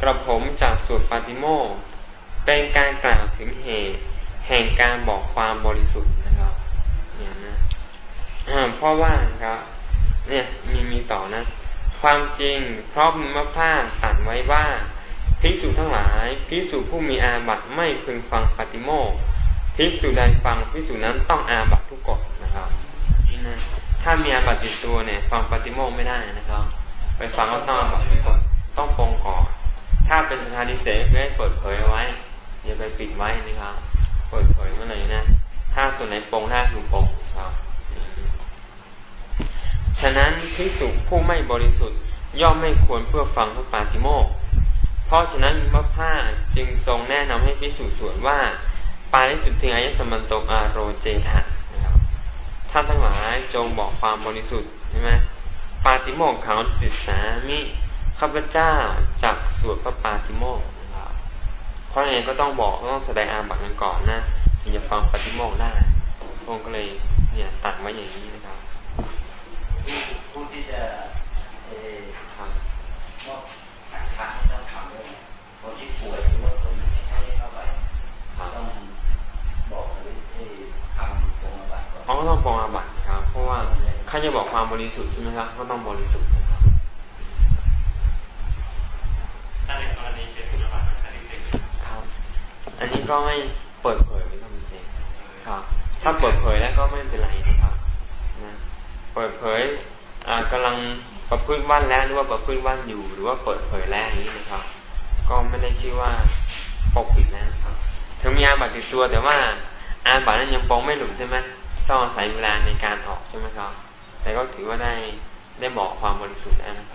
กระผมจากสวดปาติโมกเป็นการกล่าวถึงเหตุแห่งการบอกความบริสุทธิ์นะครับเนี่ยนะเพราะว่าครับ เนี่ยมีมีต่อนะ ความจริงเพราะมีมพาตัดไว้ว่าพิสูจทั้งหลายพิสูจผู้มีอาบัตไม่พึงฟังปฏิโมกพิสูจใดฟังพิสูจนั้นต้องอาบัตทุกกฎนะครับนี่นะถ้ามีอาบัตติดตัวเนี่ย ฟังปฏิโมกไม่ได้นะครับ ไปฟังก็ต้องอาบัติต้องปองก่อน ถ้าเป็นสถานิเสกให้เปิดเผยไว้อย่าไปปิดไว้นะครับ เปิดเผยเมื่อไหร่นะ ถ้าตัวไหนปองได้คือปองครับ ฉะนั้นพิสุผู้ไม่บริสุทธิ์ย่อมไม่ควรเพื่อฟังพระปาติโมกเพราะฉะนั้นพระผ้าจึงทรงแนะนำให้พิสุสวดว่า ปาริสุทธิอายสมันโตอาโรเจทะนะครับท่านทั้งหลายจงบอกความบริสุทธิ์ใช่ไหมปาติโมกขาวสิสามิข้าพเจ้าจักสวดพระปาติโมกเพราะงั้นก็ต้องบอกต้องแสดงอาบัติกันก่อนนะถึงจะฟังปฏิโมกได้พงก็เลยเนี่ยตัดไว้อย่างนี้นะ ครับผู้ที่จะเออทำมอบหักทางต้องทำด้วยคนที่ป่วยหรือว่าคนที่ใช้เข้าไปต้องบอกหรือทำปรงอาบัติก่อนเขาก็ต้องปรงอาบัติครับ เพราะว่าเขาจะบอกความบริสุทธิ์ใช่ไหมครับ ก็ต้องบริสุทธิ์นะครับถ้าในกรณีเป็นอาบัติครับ อันนี้ก็ไม่เปิดเผยไม่ต้องเองครับ ถ้าเปิดเผยแล้วก็ไม่เป็นไรนะครับ เปิดเผยอ่ากำลังประพฤติว่านแล้วหรือว่าประพฤติว่านอยู่ หรือว่าเปิดเผยแล้วนี้นะครับ ก็ไม่ได้ชื่อว่าปกปิดนะครับถึงมีอาบัติติดตัวแต่ว่าอาบัตินั้นยังปองไม่หลุดใช่ไหมต้องอาศัยเวลาในการออกใช่ไหมครับ แต่ก็ถือว่าได้ได้บอกความบริสุทธิ์แล้วนะครับ